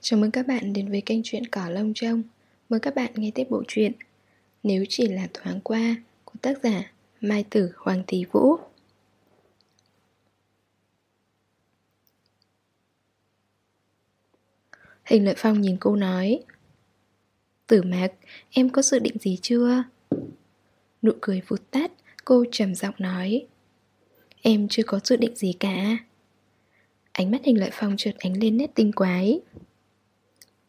Chào mừng các bạn đến với kênh truyện Cỏ Lông Trông. Mời các bạn nghe tiếp bộ truyện Nếu chỉ là thoáng qua của tác giả Mai Tử Hoàng tỷ Vũ. Hình lợi phong nhìn cô nói Tử mạc, em có dự định gì chưa? Nụ cười vụt tắt, cô trầm giọng nói Em chưa có dự định gì cả. Ánh mắt hình lợi phong trượt ánh lên nét tinh quái.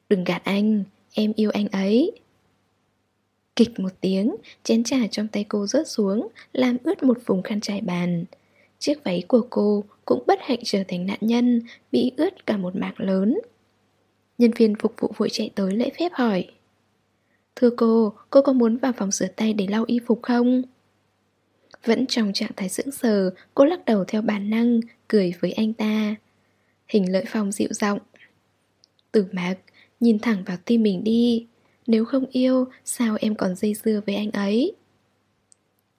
Đừng gạt anh, em yêu anh ấy. Kịch một tiếng, chén trà trong tay cô rớt xuống Làm ướt một vùng khăn trải bàn. Chiếc váy của cô cũng bất hạnh trở thành nạn nhân Bị ướt cả một mảng lớn. Nhân viên phục vụ vội chạy tới lễ phép hỏi. Thưa cô, cô có muốn vào phòng rửa tay để lau y phục không? Vẫn trong trạng thái sững sờ, cô lắc đầu theo bản năng, cười với anh ta. Hình lợi phòng dịu giọng. Tử mạc, nhìn thẳng vào tim mình đi. Nếu không yêu, sao em còn dây dưa với anh ấy?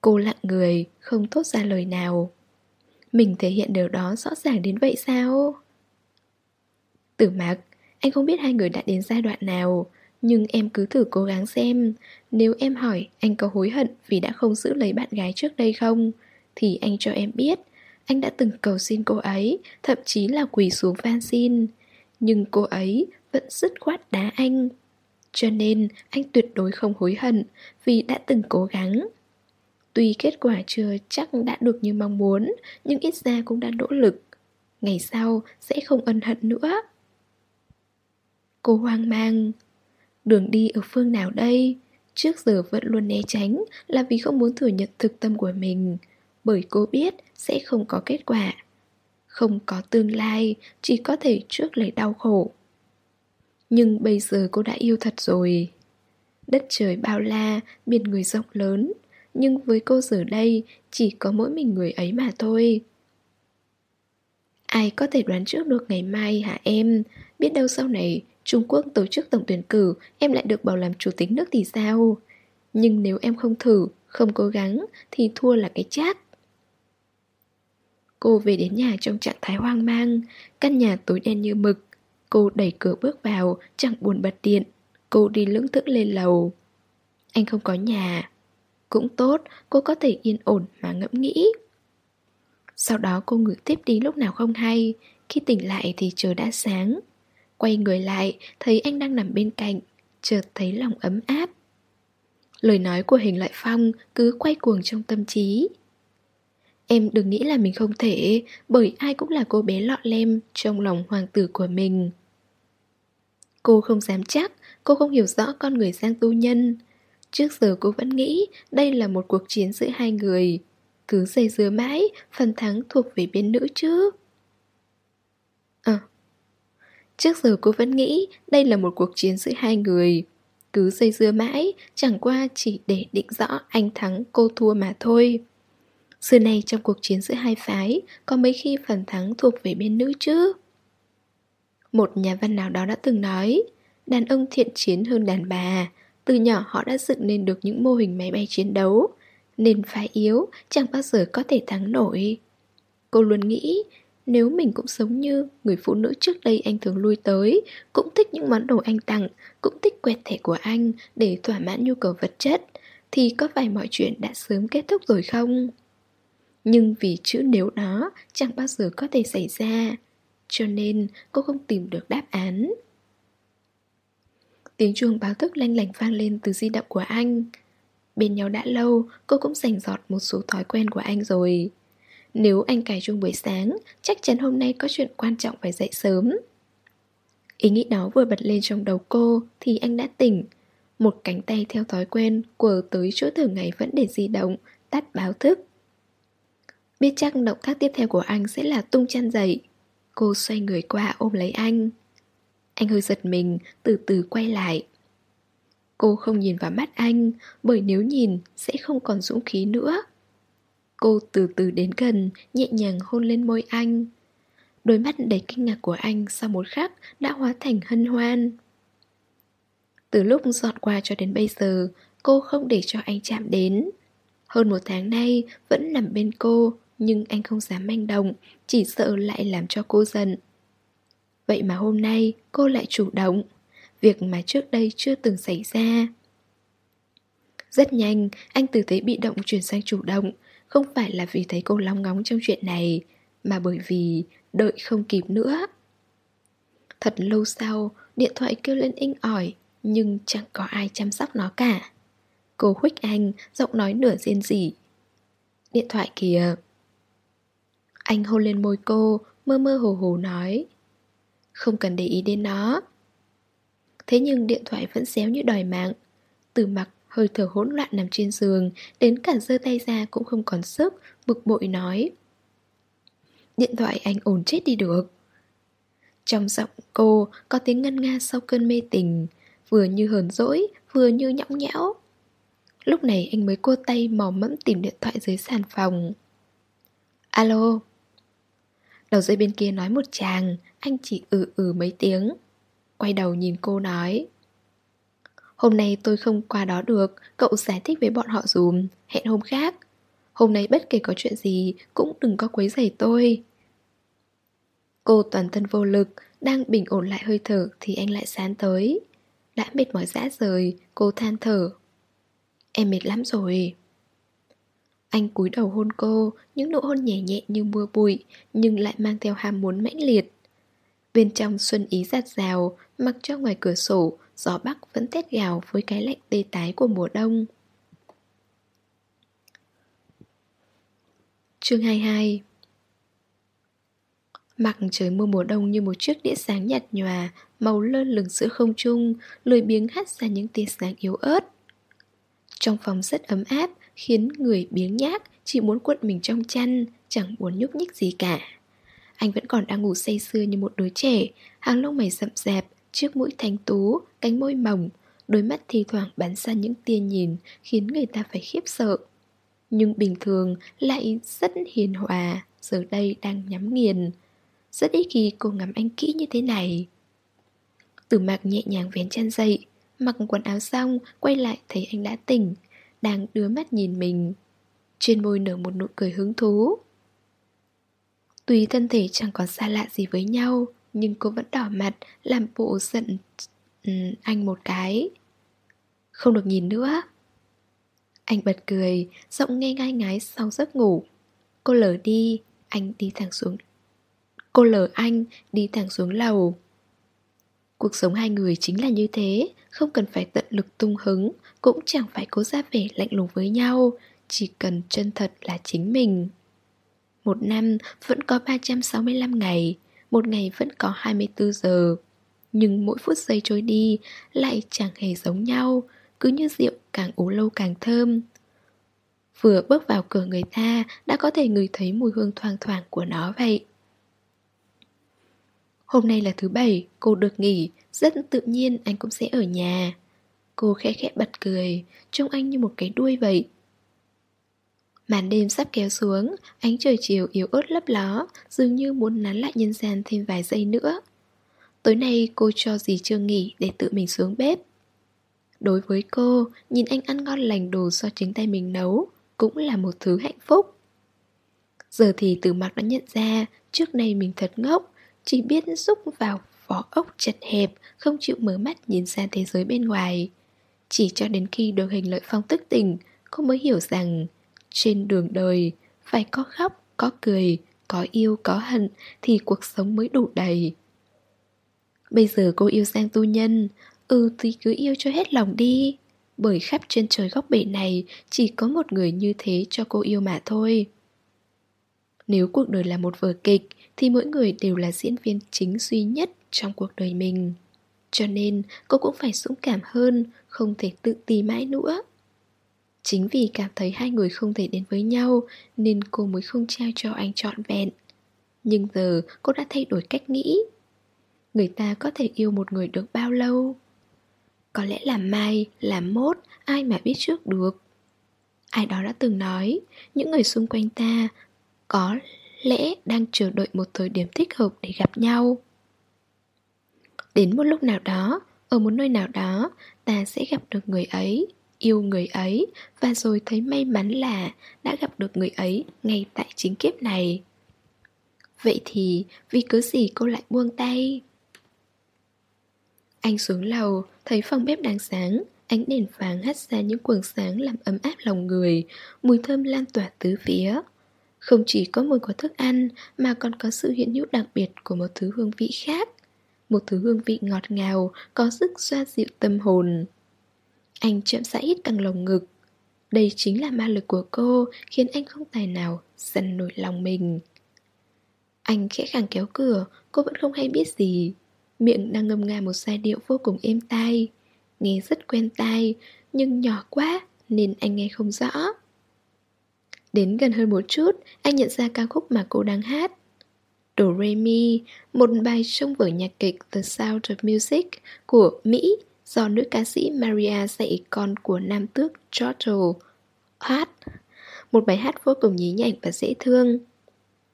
Cô lặng người, không thốt ra lời nào. Mình thể hiện điều đó rõ ràng đến vậy sao? Tử Mặc, anh không biết hai người đã đến giai đoạn nào Nhưng em cứ thử cố gắng xem Nếu em hỏi anh có hối hận vì đã không giữ lấy bạn gái trước đây không Thì anh cho em biết Anh đã từng cầu xin cô ấy Thậm chí là quỳ xuống van xin Nhưng cô ấy vẫn dứt khoát đá anh. Cho nên anh tuyệt đối không hối hận Vì đã từng cố gắng. Tuy kết quả chưa chắc đã được như mong muốn Nhưng ít ra cũng đã nỗ lực. Ngày sau sẽ không ân hận nữa. Cô hoang mang. Đường đi ở phương nào đây? Trước giờ vẫn luôn né tránh là vì không muốn thừa nhận thực tâm của mình Bởi cô biết sẽ không có kết quả. Không có tương lai, chỉ có thể trước lấy đau khổ. Nhưng bây giờ cô đã yêu thật rồi Đất trời bao la, biển người rộng lớn Nhưng với cô giờ đây chỉ có mỗi mình người ấy mà thôi Ai có thể đoán trước được ngày mai hả em Biết đâu sau này Trung Quốc tổ chức tổng tuyển cử, em lại được bầu làm chủ tịch nước thì sao? Nhưng nếu em không thử, không cố gắng, thì thua là cái chắc. Cô về đến nhà trong trạng thái hoang mang, căn nhà tối đen như mực. Cô đẩy cửa bước vào, chẳng buồn bật điện. Cô đi lưỡng thững lên lầu. Anh không có nhà. Cũng tốt, cô có thể yên ổn mà ngẫm nghĩ. Sau đó cô ngủ tiếp đi lúc nào không hay, khi tỉnh lại thì trời đã sáng. Quay người lại, thấy anh đang nằm bên cạnh, chợt thấy lòng ấm áp. Lời nói của hình loại phong cứ quay cuồng trong tâm trí. Em đừng nghĩ là mình không thể, bởi ai cũng là cô bé lọ lem trong lòng hoàng tử của mình. Cô không dám chắc, cô không hiểu rõ con người Giang Tu Nhân. Trước giờ cô vẫn nghĩ đây là một cuộc chiến giữa hai người. Cứ dây dưa mãi, phần thắng thuộc về bên nữ chứ. À. Trước giờ cô vẫn nghĩ đây là một cuộc chiến giữa hai người Cứ dây dưa mãi, chẳng qua chỉ để định rõ anh thắng cô thua mà thôi Xưa nay trong cuộc chiến giữa hai phái Có mấy khi phần thắng thuộc về bên nữ chứ một nhà văn nào đó đã từng nói, Đàn ông thiện chiến hơn đàn bà. Từ nhỏ họ đã dựng nên được những mô hình máy bay chiến đấu. Nên phái yếu, chẳng bao giờ có thể thắng nổi. Cô luôn nghĩ, nếu mình cũng sống như người phụ nữ trước đây anh thường lui tới, Cũng thích những món đồ anh tặng, Cũng thích quẹt thẻ của anh để thỏa mãn nhu cầu vật chất, Thì có phải mọi chuyện đã sớm kết thúc rồi không? Nhưng vì chữ nếu đó chẳng bao giờ có thể xảy ra. Cho nên cô không tìm được đáp án Tiếng chuông báo thức lanh lành vang lên từ di động của anh Bên nhau đã lâu, cô cũng rành giọt một số thói quen của anh rồi nếu anh cài chuông buổi sáng, chắc chắn hôm nay có chuyện quan trọng phải dậy sớm. Ý nghĩ đó vừa bật lên trong đầu cô thì anh đã tỉnh. Một cánh tay theo thói quen quờ tới chỗ thường ngày vẫn để di động, tắt báo thức. Biết chắc động tác tiếp theo của anh sẽ là tung chăn dậy. Cô xoay người qua ôm lấy anh. Anh hơi giật mình, từ từ quay lại. Cô không nhìn vào mắt anh, bởi nếu nhìn sẽ không còn dũng khí nữa. Cô từ từ đến gần, nhẹ nhàng hôn lên môi anh. Đôi mắt đầy kinh ngạc của anh sau một khắc đã hóa thành hân hoan. Từ lúc dọn qua cho đến bây giờ, cô không để cho anh chạm đến. Hơn một tháng nay vẫn nằm bên cô, nhưng anh không dám manh động, chỉ sợ lại làm cho cô giận. Vậy mà hôm nay cô lại chủ động. Việc mà trước đây chưa từng xảy ra. Rất nhanh, anh từ thế bị động chuyển sang chủ động. Không phải là vì thấy cô long ngóng trong chuyện này Mà bởi vì đợi không kịp nữa. Thật lâu sau, điện thoại kêu lên inh ỏi Nhưng chẳng có ai chăm sóc nó cả. Cô khuếch anh, giọng nói nửa riêng rỉ. Điện thoại kìa. Anh hôn lên môi cô, mơ mơ hồ hồ nói. Không cần để ý đến nó. Thế nhưng điện thoại vẫn xéo như đòi mạng. Từ mặc hơi thở hỗn loạn nằm trên giường Đến cả giơ tay ra cũng không còn sức Bực bội nói. Điện thoại anh ổn chết đi được. Trong giọng cô có tiếng ngân nga sau cơn mê tình Vừa như hờn dỗi Vừa như nhõng nhẽo. Lúc này anh mới cua tay mò mẫm tìm điện thoại dưới sàn phòng. Alo Đầu dây bên kia nói một chàng, Anh chỉ ừ ừ mấy tiếng. Quay đầu nhìn cô nói, Hôm nay tôi không qua đó được, Cậu giải thích với bọn họ dùm, Hẹn hôm khác. Hôm nay bất kể có chuyện gì, Cũng đừng có quấy rầy tôi. Cô toàn thân vô lực, Đang bình ổn lại hơi thở Thì anh lại sán tới. Đã mệt mỏi dã rời, Cô than thở, Em mệt lắm rồi. Anh cúi đầu hôn cô, Những nụ hôn nhẹ nhẹ như mưa bụi, Nhưng lại mang theo ham muốn mãnh liệt. Bên trong xuân ý giạt rào Mặc cho ngoài cửa sổ, Gió bắc vẫn tét gào với cái lạnh tê tái của mùa đông. Chương 22 Mặc trời mưa mùa đông như một chiếc đĩa sáng nhạt nhòa, Màu lơ lửng giữa không trung, Lười biếng hắt ra những tia sáng yếu ớt. Trong phòng rất ấm áp Khiến người biếng nhác Chỉ muốn cuộn mình trong chăn Chẳng muốn nhúc nhích gì cả. Anh vẫn còn đang ngủ say sưa như một đứa trẻ Hàng lông mày rậm rạp Chiếc mũi thanh tú, cánh môi mỏng Đôi mắt thi thoảng bắn ra những tia nhìn Khiến người ta phải khiếp sợ. Nhưng bình thường lại rất hiền hòa Giờ đây đang nhắm nghiền. Rất ít khi cô ngắm anh kỹ như thế này. Tử mạc nhẹ nhàng vén chân dậy Mặc quần áo xong Quay lại thấy anh đã tỉnh. Đang đưa mắt nhìn mình. Trên môi nở một nụ cười hứng thú. Tuy thân thể chẳng còn xa lạ gì với nhau nhưng cô vẫn đỏ mặt Làm bộ giận ừ, anh một cái. Không được nhìn nữa. Anh bật cười Giọng nghe ngai ngái sau giấc ngủ. Cô lờ đi Anh đi thẳng xuống. Cô lờ anh đi thẳng xuống lầu. Cuộc sống hai người chính là như thế Không cần phải tận lực tung hứng Cũng chẳng phải cố ra vẻ lạnh lùng với nhau Chỉ cần chân thật là chính mình Một năm vẫn có 365 ngày một ngày vẫn có 24 giờ. Nhưng mỗi phút giây trôi đi lại chẳng hề giống nhau, cứ như rượu càng uống lâu càng thơm. Vừa bước vào cửa người ta đã có thể ngửi thấy mùi hương thoang thoảng của nó vậy. Hôm nay là thứ bảy, cô được nghỉ, rất tự nhiên anh cũng sẽ ở nhà. Cô khẽ khẽ bật cười, trông anh như một cái đuôi vậy. Màn đêm sắp kéo xuống, ánh trời chiều yếu ớt lấp ló, dường như muốn nắn lại nhân gian thêm vài giây nữa. Tối nay cô cho dì chưa nghỉ để tự mình xuống bếp. Đối với cô, nhìn anh ăn ngon lành đồ do chính tay mình nấu cũng là một thứ hạnh phúc. Giờ thì từ mặt đã nhận ra trước nay mình thật ngốc, chỉ biết rúc vào vỏ ốc chật hẹp, không chịu mở mắt nhìn ra thế giới bên ngoài. Chỉ cho đến khi được hình lợi phong tức tỉnh, cô mới hiểu rằng trên đường đời, phải có khóc, có cười, có yêu, có hận thì cuộc sống mới đủ đầy. Bây giờ cô yêu Giang Tu Nhân, ừ thì cứ yêu cho hết lòng đi. Bởi khắp trên trời góc bể này chỉ có một người như thế cho cô yêu mà thôi. Nếu cuộc đời là một vở kịch thì mỗi người đều là diễn viên chính duy nhất trong cuộc đời mình. Cho nên cô cũng phải dũng cảm hơn, không thể tự ti mãi nữa. Chính vì cảm thấy hai người không thể đến với nhau Nên cô mới không trao cho anh trọn vẹn Nhưng giờ cô đã thay đổi cách nghĩ Người ta có thể yêu một người được bao lâu Có lẽ là mai, là mốt, ai mà biết trước được Ai đó đã từng nói Những người xung quanh ta Có lẽ đang chờ đợi một thời điểm thích hợp để gặp nhau Đến một lúc nào đó Ở một nơi nào đó Ta sẽ gặp được người ấy yêu người ấy và rồi thấy may mắn là đã gặp được người ấy ngay tại chính kiếp này. Vậy thì vì cớ gì cô lại buông tay? Anh xuống lầu, thấy phòng bếp đang sáng, ánh đèn vàng hắt ra những quần sáng làm ấm áp lòng người, mùi thơm lan tỏa tứ phía. Không chỉ có mùi của thức ăn mà còn có sự hiện hữu đặc biệt của một thứ hương vị khác. Một thứ hương vị ngọt ngào, có sức xoa dịu tâm hồn. Anh chậm rãi hít căng lồng ngực. Đây chính là ma lực của cô khiến anh không tài nào dần nổi lòng mình. Anh khẽ khàng kéo cửa, cô vẫn không hay biết gì. Miệng đang ngâm nga một giai điệu vô cùng êm tai. Nghe rất quen tai, nhưng nhỏ quá nên anh nghe không rõ. Đến gần hơn một chút, anh nhận ra ca khúc mà cô đang hát. Do Re Mi, một bài trong vở nhạc kịch The Sound of Music của Mỹ do nữ ca sĩ Maria dạy con của nam tước George hát. Một bài hát vô cùng nhí nhảnh và dễ thương.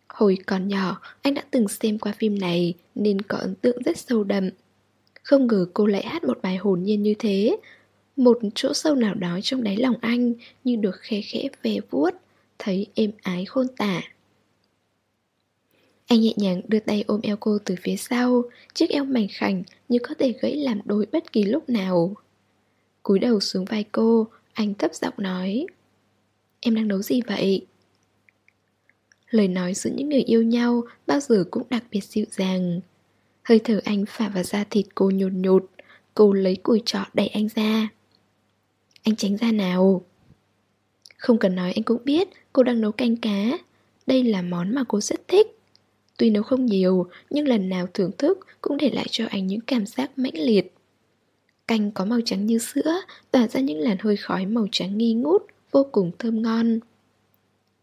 Hồi còn nhỏ, anh đã từng xem qua phim này nên có ấn tượng rất sâu đậm. Không ngờ cô lại hát một bài hồn nhiên như thế. Một chỗ sâu nào đó trong đáy lòng anh như được khe khẽ về vuốt, thấy êm ái khôn tả. Anh nhẹ nhàng đưa tay ôm eo cô từ phía sau, chiếc eo mảnh khảnh như có thể gãy làm đôi bất kỳ lúc nào. cúi đầu xuống vai cô, anh thấp giọng nói Em đang nấu gì vậy? Lời nói giữa những người yêu nhau bao giờ cũng đặc biệt dịu dàng. Hơi thở anh phả vào da thịt cô nhột nhột, cô lấy cùi trọ đẩy anh ra. Anh tránh ra nào. Không cần nói anh cũng biết cô đang nấu canh cá. Đây là món mà cô rất thích. Tuy nấu không nhiều, nhưng lần nào thưởng thức cũng để lại cho anh những cảm giác mãnh liệt. Canh có màu trắng như sữa, tỏa ra những làn hơi khói màu trắng nghi ngút, vô cùng thơm ngon.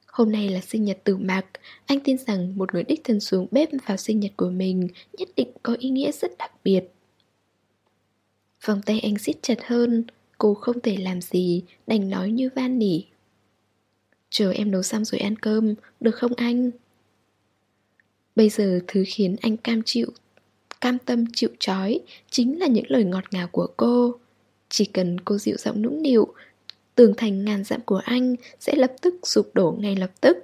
Hôm nay là sinh nhật tử mạc, anh tin rằng một người đích thân xuống bếp vào sinh nhật của mình nhất định có ý nghĩa rất đặc biệt. Vòng tay anh siết chặt hơn, cô không thể làm gì, đành nói như van nỉ. Chờ em nấu xong rồi ăn cơm, được không anh? Bây giờ thứ khiến anh cam chịu, cam tâm chịu trói chính là những lời ngọt ngào của cô. Chỉ cần cô dịu giọng nũng nịu, tường thành ngàn dặm của anh sẽ lập tức sụp đổ ngay lập tức.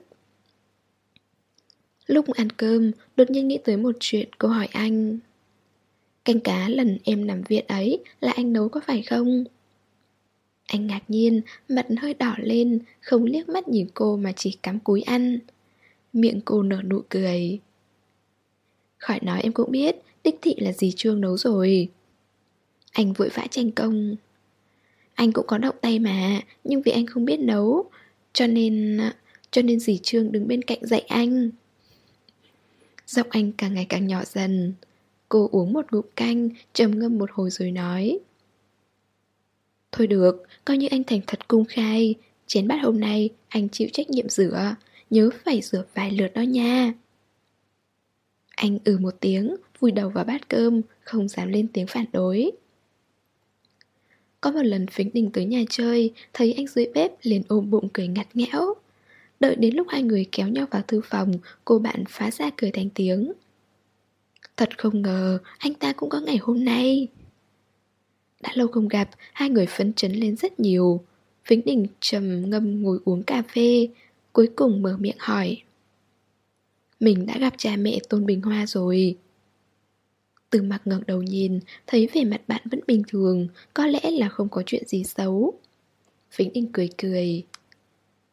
Lúc ăn cơm, đột nhiên nghĩ tới một chuyện cô hỏi anh. Canh cá lần em nằm viện ấy là anh nấu có phải không? Anh ngạc nhiên, mặt hơi đỏ lên, không liếc mắt nhìn cô mà chỉ cắm cúi ăn. Miệng cô nở nụ cười. Khỏi nói em cũng biết, đích thị là gì Trương nấu rồi. Anh vội vã tranh công. Anh cũng có động tay mà, nhưng vì anh không biết nấu, cho nên... cho nên dì Trương đứng bên cạnh dạy anh. Giọng anh càng ngày càng nhỏ dần. Cô uống một ngụm canh, trầm ngâm một hồi rồi nói. Thôi được, coi như anh thành thật cung khai. Chén bát hôm nay anh chịu trách nhiệm rửa. Nhớ phải rửa vài lượt đó nha. Anh ừ một tiếng Vùi đầu vào bát cơm Không dám lên tiếng phản đối. Có một lần Phính Đình tới nhà chơi Thấy anh dưới bếp liền ôm bụng cười ngặt nghẽo. Đợi đến lúc hai người kéo nhau vào thư phòng Cô bạn phá ra cười thành tiếng. Thật không ngờ Anh ta cũng có ngày hôm nay đã lâu không gặp, hai người phấn chấn lên rất nhiều. Vĩnh Đình trầm ngâm ngồi uống cà phê, cuối cùng mở miệng hỏi. Mình đã gặp cha mẹ Tôn Bình Hoa rồi. Từ mặt ngẩng đầu nhìn, thấy vẻ mặt bạn vẫn bình thường, có lẽ là không có chuyện gì xấu. Vĩnh Đình cười cười.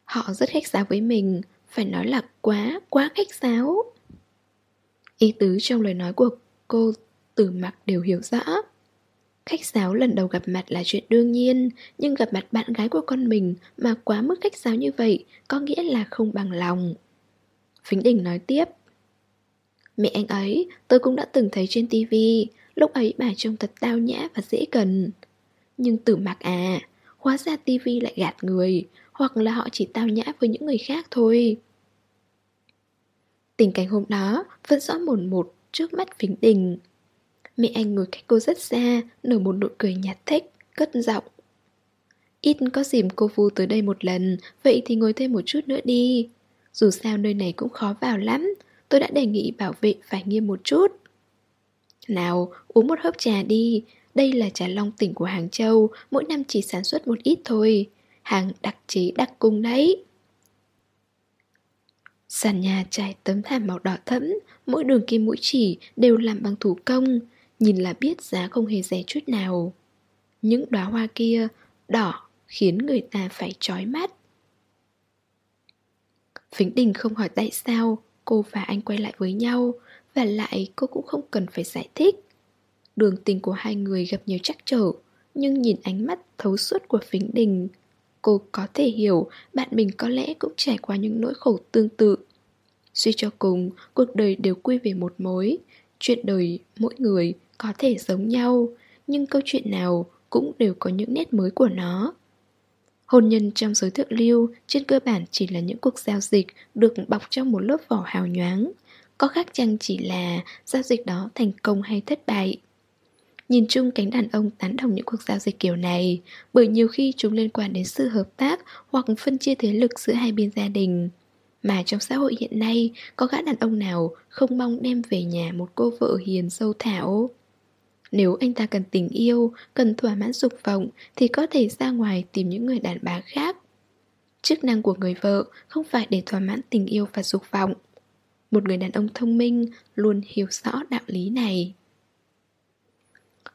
Họ rất khách sáo với mình, phải nói là quá, quá khách sáo. Ý tứ trong lời nói của cô từ mặt đều hiểu rõ. Khách sáo lần đầu gặp mặt là chuyện đương nhiên, nhưng gặp mặt bạn gái của con mình mà quá mức khách sáo như vậy có nghĩa là không bằng lòng. Vĩnh Đình nói tiếp. Mẹ anh ấy, tôi cũng đã từng thấy trên tivi, lúc ấy bà trông thật tao nhã và dễ gần. Nhưng tử mặc à, hóa ra tivi lại gạt người, hoặc là họ chỉ tao nhã với những người khác thôi. Tình cảnh hôm đó vẫn rõ mồn một trước mắt Vĩnh Đình. Mẹ anh ngồi cách cô rất xa, Nở một nụ cười nhạt thích Cất giọng. Ít có dìm cô Vu tới đây một lần, Vậy thì ngồi thêm một chút nữa đi. Dù sao nơi này cũng khó vào lắm, Tôi đã đề nghị bảo vệ phải nghiêm một chút. Nào, uống một hớp trà đi, Đây là trà long tỉnh của Hàng Châu, Mỗi năm chỉ sản xuất một ít thôi. Hàng đặc chế đặc cung đấy. Sàn nhà trải tấm thảm màu đỏ thẫm, Mỗi đường kim mũi chỉ đều làm bằng thủ công Nhìn là biết giá không hề rẻ chút nào. Những đóa hoa kia đỏ khiến người ta phải chói mắt. Vĩnh Đình không hỏi tại sao cô và anh quay lại với nhau Và lại cô cũng không cần phải giải thích. Đường tình của hai người gặp nhiều trắc trở Nhưng nhìn ánh mắt thấu suốt của Vĩnh Đình Cô có thể hiểu bạn mình có lẽ cũng trải qua những nỗi khổ tương tự. Suy cho cùng, cuộc đời đều quy về một mối Chuyện đời mỗi người có thể giống nhau Nhưng câu chuyện nào cũng đều có những nét mới của nó Hôn nhân trong giới thượng lưu trên cơ bản chỉ là những cuộc giao dịch được bọc trong một lớp vỏ hào nhoáng. Có khác chăng chỉ là giao dịch đó thành công hay thất bại. Nhìn chung cánh đàn ông tán đồng những cuộc giao dịch kiểu này bởi nhiều khi chúng liên quan đến sự hợp tác hoặc phân chia thế lực giữa hai bên gia đình. Mà trong xã hội hiện nay, có gã đàn ông nào không mong đem về nhà một cô vợ hiền sâu thảo. Nếu anh ta cần tình yêu, cần thỏa mãn dục vọng thì có thể ra ngoài tìm những người đàn bà khác. Chức năng của người vợ không phải để thỏa mãn tình yêu và dục vọng. Một người đàn ông thông minh luôn hiểu rõ đạo lý này.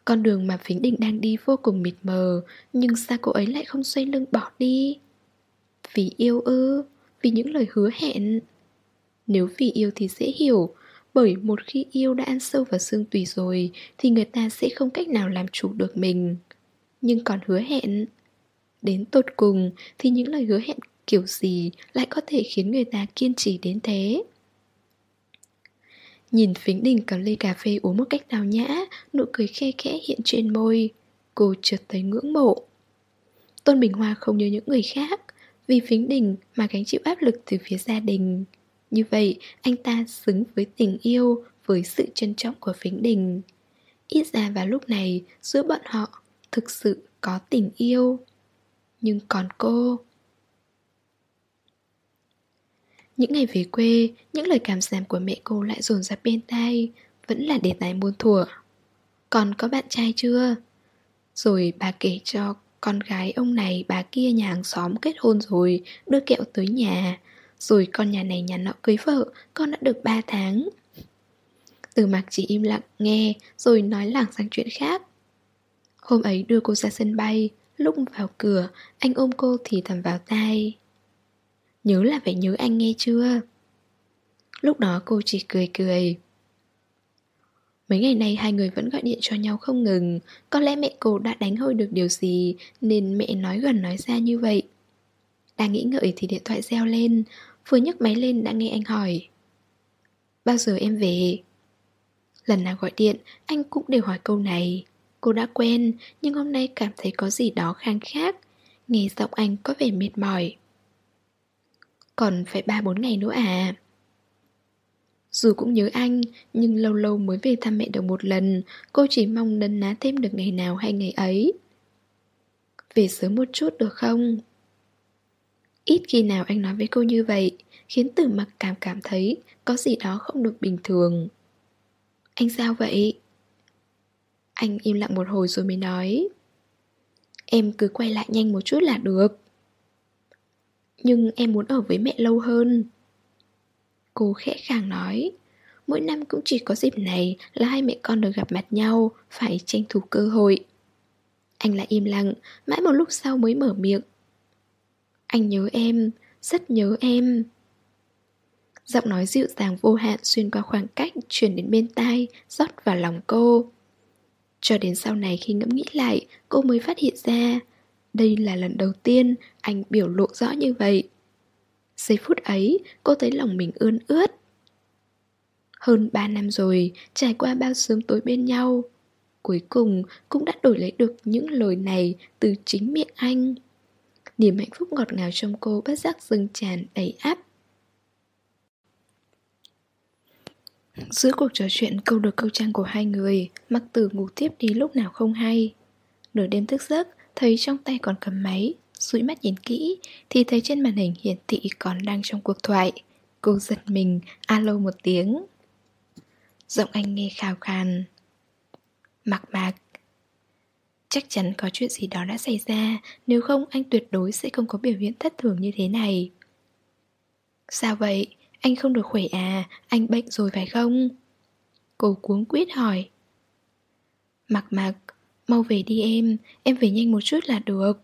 Con đường mà Phính Định đang đi vô cùng mịt mờ Nhưng sao cô ấy lại không xoay lưng bỏ đi Vì yêu ư Vì những lời hứa hẹn Nếu vì yêu thì dễ hiểu bởi một khi yêu đã ăn sâu vào xương tùy rồi, Thì người ta sẽ không cách nào làm chủ được mình. Nhưng còn hứa hẹn. Đến tột cùng, thì những lời hứa hẹn kiểu gì lại có thể khiến người ta kiên trì đến thế? Nhìn Phính Đình cầm ly cà phê uống một cách tào nhã, Nụ cười khe khẽ hiện trên môi, Cô chợt thấy ngưỡng mộ. Tôn Bình Hoa không như những người khác, Vì Phính Đình mà gánh chịu áp lực từ phía gia đình như vậy, anh ta xứng với tình yêu, với sự trân trọng của Phính Đình. Ít ra vào lúc này, giữa bọn họ thực sự có tình yêu. Nhưng còn cô... Những ngày về quê, những lời cảm giảm của mẹ cô lại dồn ra bên tai, vẫn là đề tài muôn thuở. Còn có bạn trai chưa? Rồi bà kể cho con gái ông này bà kia nhà hàng xóm kết hôn rồi, đưa kẹo tới nhà, rồi con nhà này nhà nọ cưới vợ, Con đã được 3 tháng. Từ mặc chỉ im lặng, nghe, Rồi nói lảng sang chuyện khác. Hôm ấy đưa cô ra sân bay, Lúc vào cửa, Anh ôm cô thì thầm vào tai. Nhớ là phải nhớ anh nghe chưa? Lúc đó cô chỉ cười cười. Mấy ngày nay hai người vẫn gọi điện cho nhau không ngừng. Có lẽ mẹ cô đã đánh hơi được điều gì, Nên mẹ nói gần nói ra như vậy. Đang nghĩ ngợi thì điện thoại reo lên. Vừa nhấc máy lên đã nghe anh hỏi. Bao giờ em về? Lần nào gọi điện, Anh cũng đều hỏi câu này. Cô đã quen, Nhưng hôm nay cảm thấy có gì đó khang khác. Nghe giọng anh có vẻ mệt mỏi. Còn phải 3-4 ngày nữa à? Dù cũng nhớ anh, Nhưng lâu lâu mới về thăm mẹ được một lần, Cô chỉ mong nấn ná thêm được ngày nào hay ngày ấy. Về sớm một chút được không? Ít khi nào anh nói với cô như vậy, Khiến tử mặc cảm cảm thấy Có gì đó không được bình thường. Anh sao vậy? Anh im lặng một hồi rồi mới nói. Em cứ quay lại nhanh một chút là được. Nhưng em muốn ở với mẹ lâu hơn. Cô khẽ khàng nói, Mỗi năm cũng chỉ có dịp này là hai mẹ con được gặp mặt nhau, Phải tranh thủ cơ hội. Anh lại im lặng, Mãi một lúc sau mới mở miệng anh nhớ em, rất nhớ em Giọng nói dịu dàng vô hạn xuyên qua khoảng cách truyền đến bên tai, rót vào lòng cô. Cho đến sau này khi ngẫm nghĩ lại, cô mới phát hiện ra đây là lần đầu tiên anh biểu lộ rõ như vậy. Giây phút ấy, cô thấy lòng mình ươn ướt. Hơn 3 năm rồi, trải qua bao sớm tối bên nhau. Cuối cùng cũng đã đổi lấy được những lời này từ chính miệng anh. Niềm hạnh phúc ngọt ngào trong cô bất giác dâng tràn đầy áp. Giữa cuộc trò chuyện, câu được câu trang của hai người, Mặc tử ngủ tiếp đi lúc nào không hay. Nửa đêm thức giấc, Thấy trong tay còn cầm máy, dụi mắt nhìn kỹ, Thì thấy trên màn hình hiển thị còn đang trong cuộc thoại. Cô giật mình, Alo một tiếng. Giọng anh nghe khào khàn. Mặc mạc Chắc chắn có chuyện gì đó đã xảy ra Nếu không anh tuyệt đối sẽ không có biểu hiện thất thường như thế này Sao vậy? Anh không được khỏe à? Anh bệnh rồi phải không? Cô cuống quýt hỏi Mặc mặc, mau về đi em, em về nhanh một chút là được.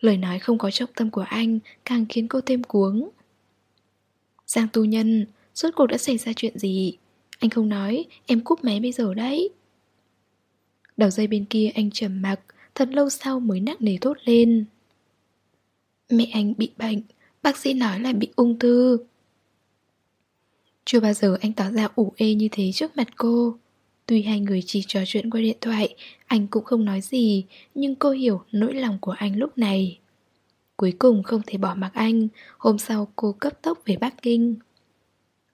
Lời nói không có trọng tâm của anh càng khiến cô thêm cuống. Giang tu nhân, suốt cuộc đã xảy ra chuyện gì? Anh không nói, em cúp máy bây giờ đấy. Đầu dây bên kia anh trầm mặc, thật lâu sau mới nặng nề thốt lên. Mẹ anh bị bệnh, bác sĩ nói là bị ung thư. Chưa bao giờ anh tỏ ra ủ ê như thế trước mặt cô. Tuy hai người chỉ trò chuyện qua điện thoại, anh cũng không nói gì, nhưng cô hiểu nỗi lòng của anh lúc này. Cuối cùng không thể bỏ mặc anh, hôm sau cô cấp tốc về Bắc Kinh.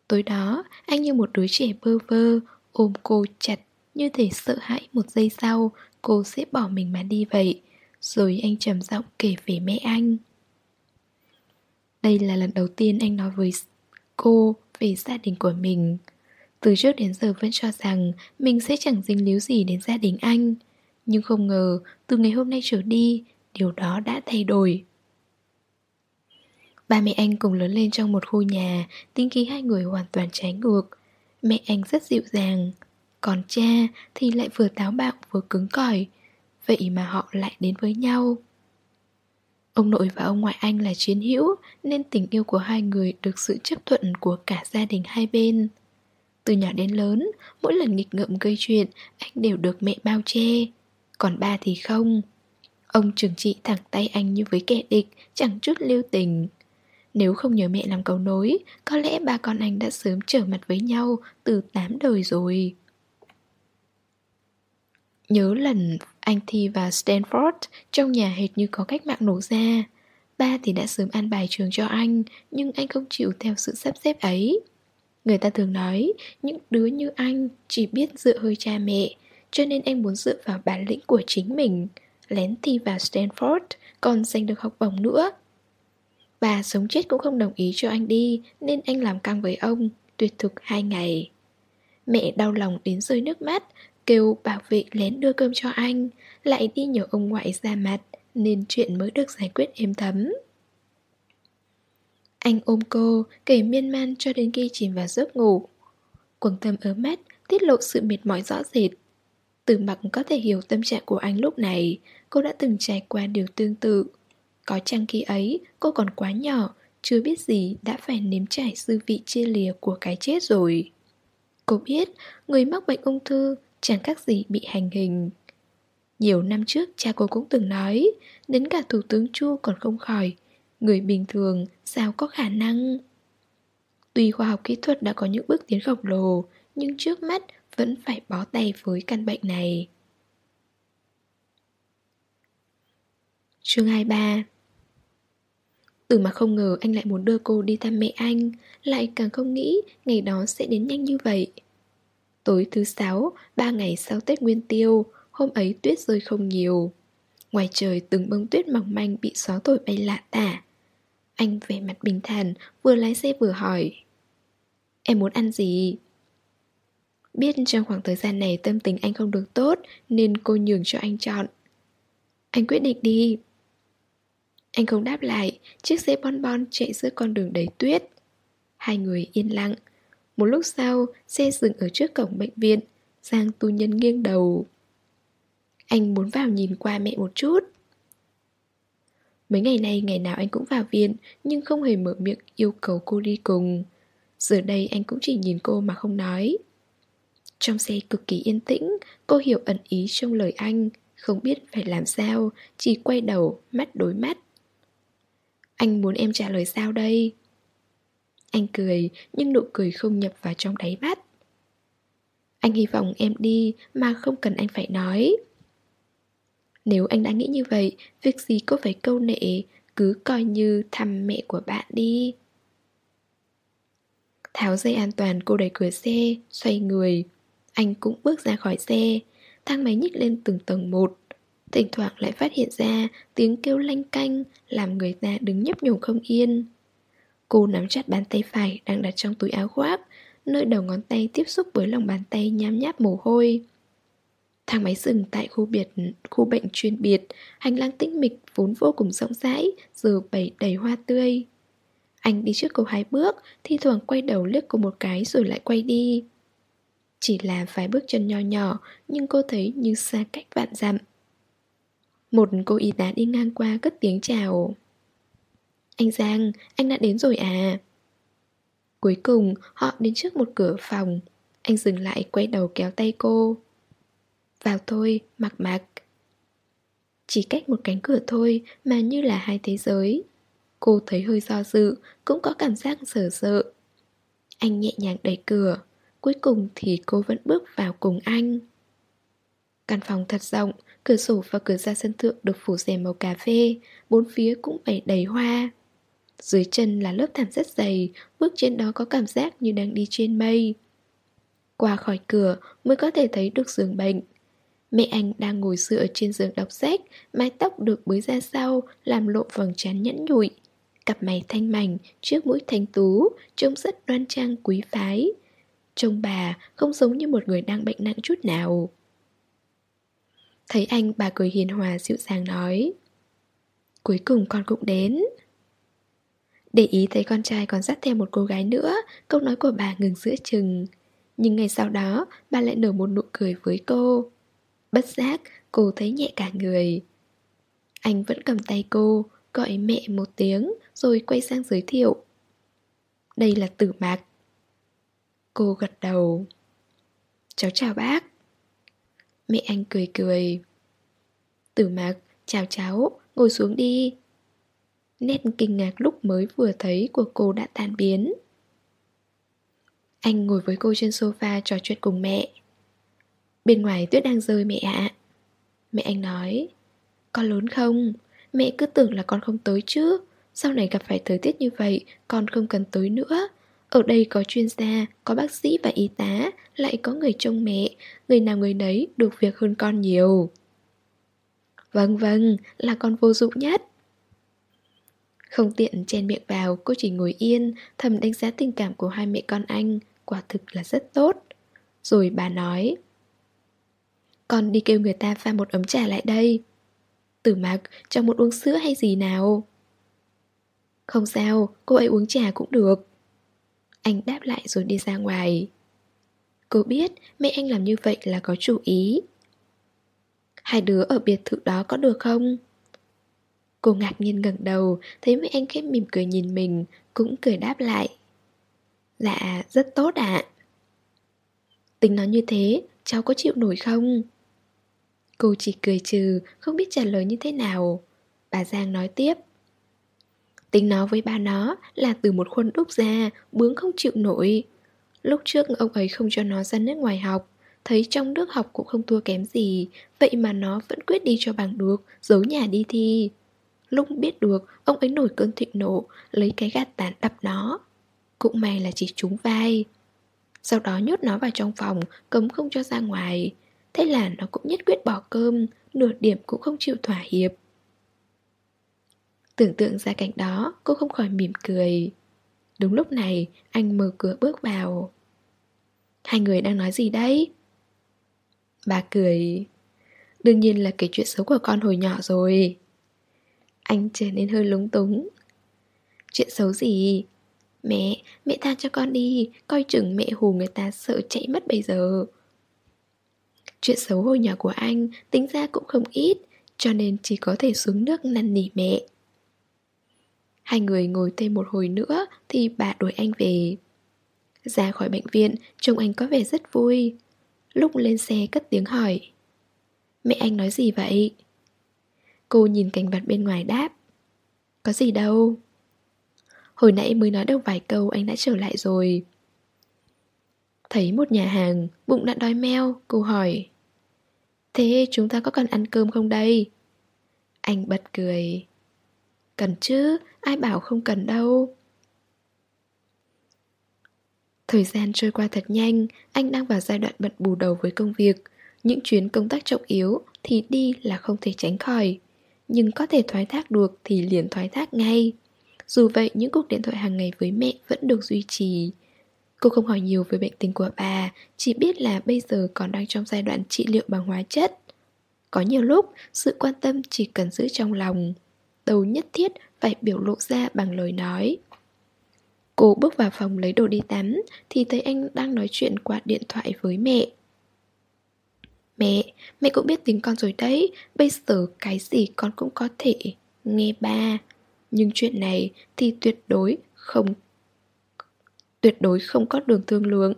Tối đó, anh như một đứa trẻ bơ vơ, ôm cô chặt, như thể sợ hãi một giây sau, cô sẽ bỏ mình mà đi vậy. Rồi anh trầm giọng kể về mẹ anh. Đây là lần đầu tiên anh nói với cô về gia đình của mình. Từ trước đến giờ vẫn cho rằng mình sẽ chẳng dính líu gì đến gia đình anh. Nhưng không ngờ, từ ngày hôm nay trở đi, điều đó đã thay đổi. Ba mẹ anh cùng lớn lên trong một khu nhà, tính khí hai người hoàn toàn trái ngược. Mẹ anh rất dịu dàng, còn cha thì lại vừa táo bạo vừa cứng cỏi. Vậy mà họ lại đến với nhau. Ông nội và ông ngoại anh là chiến hữu nên tình yêu của hai người được sự chấp thuận của cả gia đình hai bên. Từ nhỏ đến lớn, mỗi lần nghịch ngợm gây chuyện, anh đều được mẹ bao che. Còn ba thì không. Ông trừng trị thẳng tay anh như với kẻ địch, chẳng chút lưu tình. Nếu không nhờ mẹ làm cầu nối, có lẽ ba con anh đã sớm trở mặt với nhau từ tám đời rồi. Nhớ lần anh thi vào Stanford, trong nhà hệt như có cách mạng nổ ra. Ba thì đã sớm an bài trường cho anh, nhưng anh không chịu theo sự sắp xếp ấy. Người ta thường nói, những đứa như anh chỉ biết dựa hơi cha mẹ, cho nên anh muốn dựa vào bản lĩnh của chính mình. Lén thi vào Stanford, còn giành được học bổng nữa. Bà sống chết cũng không đồng ý cho anh đi, nên anh làm căng với ông, tuyệt thực hai ngày. Mẹ đau lòng đến rơi nước mắt, kêu bảo vệ lén đưa cơm cho anh, lại đi nhờ ông ngoại ra mặt, nên chuyện mới được giải quyết êm thấm. Anh ôm cô, kể miên man cho đến khi chìm vào giấc ngủ. Quầng tâm ớ mắt, tiết lộ sự mệt mỏi rõ rệt. Từ mặc có thể hiểu tâm trạng của anh lúc này, cô đã từng trải qua điều tương tự. Có chăng khi ấy, cô còn quá nhỏ, chưa biết gì đã phải nếm trải dư vị chia lìa của cái chết rồi. Cô biết, người mắc bệnh ung thư chẳng khác gì bị hành hình. Nhiều năm trước cha cô cũng từng nói, đến cả thủ tướng Chu còn không khỏi, người bình thường sao có khả năng. Tuy khoa học kỹ thuật đã có những bước tiến khổng lồ, nhưng trước mắt vẫn phải bó tay với căn bệnh này. Chương 23 Từ mà không ngờ anh lại muốn đưa cô đi thăm mẹ anh Lại càng không nghĩ ngày đó sẽ đến nhanh như vậy Tối thứ sáu, ba ngày sau Tết Nguyên Tiêu Hôm ấy tuyết rơi không nhiều Ngoài trời từng bông tuyết mỏng manh bị gió thổi bay lạ tả Anh vẻ mặt bình thản Vừa lái xe vừa hỏi Em muốn ăn gì? Biết trong khoảng thời gian này tâm tình anh không được tốt Nên cô nhường cho anh chọn Anh quyết định đi anh không đáp lại, chiếc xe bon bon chạy giữa con đường đầy tuyết. Hai người yên lặng. Một lúc sau, xe dừng ở trước cổng bệnh viện. Giang tu nhân nghiêng đầu. Anh muốn vào nhìn qua mẹ một chút. Mấy ngày nay ngày nào anh cũng vào viện Nhưng không hề mở miệng yêu cầu cô đi cùng Giờ đây anh cũng chỉ nhìn cô mà không nói Trong xe cực kỳ yên tĩnh Cô hiểu ẩn ý trong lời anh Không biết phải làm sao Chỉ quay đầu, mắt đối mắt anh muốn em trả lời sao đây? Anh cười, nhưng nụ cười không nhập vào trong đáy mắt. Anh hy vọng em đi mà không cần anh phải nói. Nếu anh đã nghĩ như vậy, việc gì cô phải câu nệ, cứ coi như thăm mẹ của bạn đi. Tháo dây an toàn cô đẩy cửa xe, xoay người. Anh cũng bước ra khỏi xe, thang máy nhích lên từng tầng một. Thỉnh thoảng lại phát hiện ra tiếng kêu lanh canh Làm người ta đứng nhấp nhổm không yên Cô nắm chặt bàn tay phải đang đặt trong túi áo khoác, Nơi đầu ngón tay tiếp xúc với lòng bàn tay nhám nháp mồ hôi. Thang máy dừng tại khu biệt, khu bệnh chuyên biệt. Hành lang tĩnh mịch vốn vô cùng rộng rãi, Giờ bày đầy hoa tươi. Anh đi trước cô hai bước, Thi thoảng quay đầu liếc cô một cái rồi lại quay đi. Chỉ là vài bước chân nho nhỏ, Nhưng cô thấy như xa cách vạn dặm. Một cô y tá đi ngang qua cất tiếng chào. Anh Giang, anh đã đến rồi à? Cuối cùng họ đến trước một cửa phòng. Anh dừng lại quay đầu kéo tay cô. Vào thôi, mặc mặc. Chỉ cách một cánh cửa thôi mà như là hai thế giới. Cô thấy hơi do dự, cũng có cảm giác sợ sợ Anh nhẹ nhàng đẩy cửa. Cuối cùng thì cô vẫn bước vào cùng anh. Căn phòng thật rộng Cửa sổ và cửa ra sân thượng được phủ rèm màu cà phê. Bốn phía cũng bày đầy hoa. Dưới chân là lớp thảm rất dày, Bước trên đó có cảm giác như đang đi trên mây. Qua khỏi cửa mới có thể thấy được giường bệnh. Mẹ anh đang ngồi dựa trên giường đọc sách, Mái tóc được bới ra sau, Làm lộ vầng trán nhẫn nhụi. Cặp mày thanh mảnh Trước mũi thanh tú, Trông rất đoan trang quý phái. Trông bà không giống như một người đang bệnh nặng chút nào. Thấy anh, bà cười hiền hòa dịu dàng nói, Cuối cùng con cũng đến. Để ý thấy con trai còn dắt theo một cô gái nữa Câu nói của bà ngừng giữa chừng. Nhưng ngày sau đó bà lại nở một nụ cười với cô. Bất giác cô thấy nhẹ cả người. Anh vẫn cầm tay cô Gọi mẹ một tiếng Rồi quay sang giới thiệu. Đây là tử mạc. Cô gật đầu. Cháu chào bác. Mẹ anh cười cười. Tử mạc, chào cháu, ngồi xuống đi. Nét kinh ngạc lúc mới vừa thấy của cô đã tan biến Anh ngồi với cô trên sofa trò chuyện cùng mẹ Bên ngoài tuyết đang rơi mẹ ạ Mẹ anh nói Con lớn không? Mẹ cứ tưởng là con không tới chứ Sau này gặp phải thời tiết như vậy Con không cần tới nữa ở đây có chuyên gia, có bác sĩ và y tá, lại có người trông mẹ, người nào người nấy được việc hơn con nhiều. Vâng vâng, là con vô dụng nhất. Không tiện chen miệng vào, cô chỉ ngồi yên, thầm đánh giá tình cảm của hai mẹ con anh, quả thực là rất tốt. Rồi bà nói Con đi kêu người ta pha một ấm trà lại đây. Tử mặc, cho một uống sữa hay gì nào? Không sao, cô ấy uống trà cũng được. Anh đáp lại rồi đi ra ngoài. Cô biết mẹ anh làm như vậy là có chủ ý. Hai đứa ở biệt thự đó có được không? Cô ngạc nhiên ngẩng đầu Thấy mấy anh khép mỉm cười nhìn mình Cũng cười đáp lại Dạ rất tốt ạ Tính nó như thế Cháu có chịu nổi không? Cô chỉ cười trừ Không biết trả lời như thế nào Bà Giang nói tiếp Tính nó với ba nó là từ một khuôn đúc ra, bướng không chịu nổi. Lúc trước ông ấy không cho nó ra nước ngoài học, thấy trong nước học cũng không thua kém gì, vậy mà nó vẫn quyết đi cho bằng được, giấu nhà đi thi. Lúc biết được, ông ấy nổi cơn thịnh nộ, lấy cái gạt tàn đập nó. Cũng may là chỉ trúng vai. Sau đó nhốt nó vào trong phòng, cấm không cho ra ngoài. Thế là nó cũng nhất quyết bỏ cơm, nửa điểm cũng không chịu thỏa hiệp. Tưởng tượng ra cảnh đó, cô không khỏi mỉm cười. Đúng lúc này, anh mở cửa bước vào. Hai người đang nói gì đấy? Bà cười. Đương nhiên là kể chuyện xấu của con hồi nhỏ rồi. Anh trở nên hơi lúng túng. Chuyện xấu gì? Mẹ, mẹ tha cho con đi, coi chừng mẹ hù người ta sợ chạy mất bây giờ. Chuyện xấu hồi nhỏ của anh tính ra cũng không ít, cho nên chỉ có thể xuống nước năn nỉ mẹ. Hai người ngồi thêm một hồi nữa thì bà đuổi anh về. Ra khỏi bệnh viện, trông anh có vẻ rất vui. Lúc lên xe cất tiếng hỏi. Mẹ anh nói gì vậy? Cô nhìn cảnh vật bên ngoài đáp. Có gì đâu. Hồi nãy mới nói được vài câu anh đã trở lại rồi. Thấy một nhà hàng, bụng đã đói meo, cô hỏi. Thế chúng ta có cần ăn cơm không đây? Anh bật cười. Cần chứ, ai bảo không cần đâu Thời gian trôi qua thật nhanh, anh đang vào giai đoạn bận bù đầu với công việc. Những chuyến công tác trọng yếu thì đi là không thể tránh khỏi. Nhưng có thể thoái thác được thì liền thoái thác ngay. Dù vậy, những cuộc điện thoại hàng ngày với mẹ vẫn được duy trì. Cô không hỏi nhiều về bệnh tình của bà, chỉ biết là bây giờ còn đang trong giai đoạn trị liệu bằng hóa chất. Có nhiều lúc, sự quan tâm chỉ cần giữ trong lòng. Đầu nhất thiết phải biểu lộ ra bằng lời nói Cô bước vào phòng lấy đồ đi tắm Thì thấy anh đang nói chuyện qua điện thoại với mẹ Mẹ, mẹ cũng biết tính con rồi đấy. Bây giờ cái gì con cũng có thể nghe ba. Nhưng chuyện này thì tuyệt đối không Tuyệt đối không có đường thương lượng.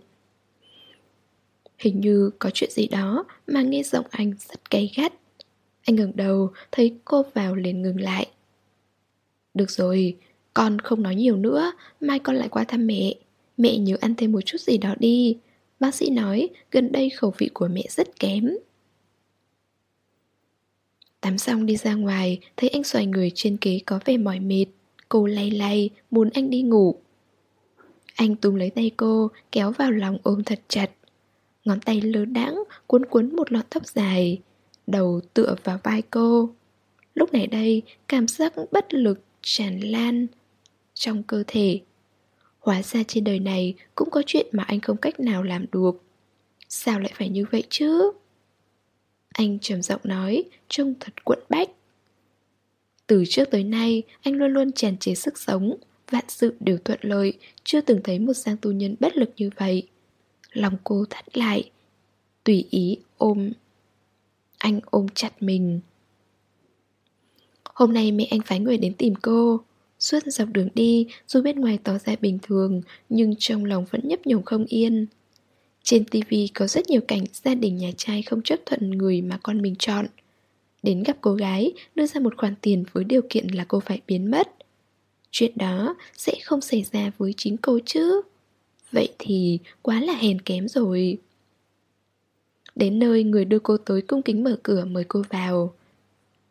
Hình như có chuyện gì đó mà nghe giọng anh rất cay gắt. Anh ngẩng đầu thấy cô vào liền ngừng lại. Được rồi, con không nói nhiều nữa Mai con lại qua thăm mẹ. Mẹ nhớ ăn thêm một chút gì đó đi. Bác sĩ nói, gần đây khẩu vị của mẹ rất kém. Tắm xong đi ra ngoài, Thấy anh xoài người trên ghế có vẻ mỏi mệt. Cô lay lay, Muốn anh đi ngủ. Anh túm lấy tay cô, Kéo vào lòng ôm thật chặt. Ngón tay lơ đãng, Cuốn cuốn một lọn tóc dài. Đầu tựa vào vai cô. Lúc này đây, Cảm giác bất lực tràn lan Trong cơ thể. Hóa ra trên đời này Cũng có chuyện mà anh không cách nào làm được Sao lại phải như vậy chứ anh trầm giọng nói, trông thật quẫn bách. Từ trước tới nay, anh luôn luôn tràn chế sức sống, vạn sự đều thuận lợi, chưa từng thấy một giang tu nhân bất lực như vậy. Lòng cô thắt lại, tùy ý ôm. Anh ôm chặt mình. Hôm nay mẹ anh phái người đến tìm cô. Suốt dọc đường đi, dù bên ngoài tỏ ra bình thường, nhưng trong lòng vẫn nhấp nhổm không yên. Trên TV có rất nhiều cảnh gia đình nhà trai không chấp thuận người mà con mình chọn. Đến gặp cô gái, đưa ra một khoản tiền với điều kiện là cô phải biến mất. Chuyện đó sẽ không xảy ra với chính cô chứ. Vậy thì quá là hèn kém rồi. Đến nơi người đưa cô tới cung kính mở cửa mời cô vào.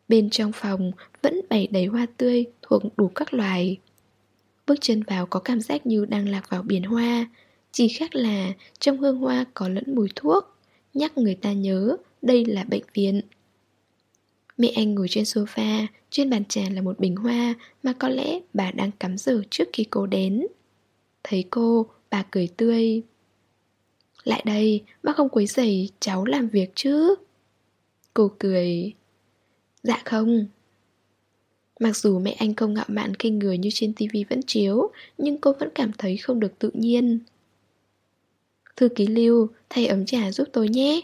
Bên trong phòng vẫn bày đầy hoa tươi thuộc đủ các loài. Bước chân vào có cảm giác như đang lạc vào biển hoa, chỉ khác là trong hương hoa có lẫn mùi thuốc Nhắc người ta nhớ đây là bệnh viện. Mẹ anh ngồi trên sofa Trên bàn trà là một bình hoa Mà có lẽ bà đang cắm giờ trước khi cô đến. Thấy cô, bà cười tươi. Lại đây, bác không quấy rầy cháu làm việc chứ? Cô cười. Dạ không Mặc dù mẹ anh không ngạo mạn kinh người như trên tivi vẫn chiếu Nhưng cô vẫn cảm thấy không được tự nhiên. Thư ký lưu, thay ấm trà giúp tôi nhé.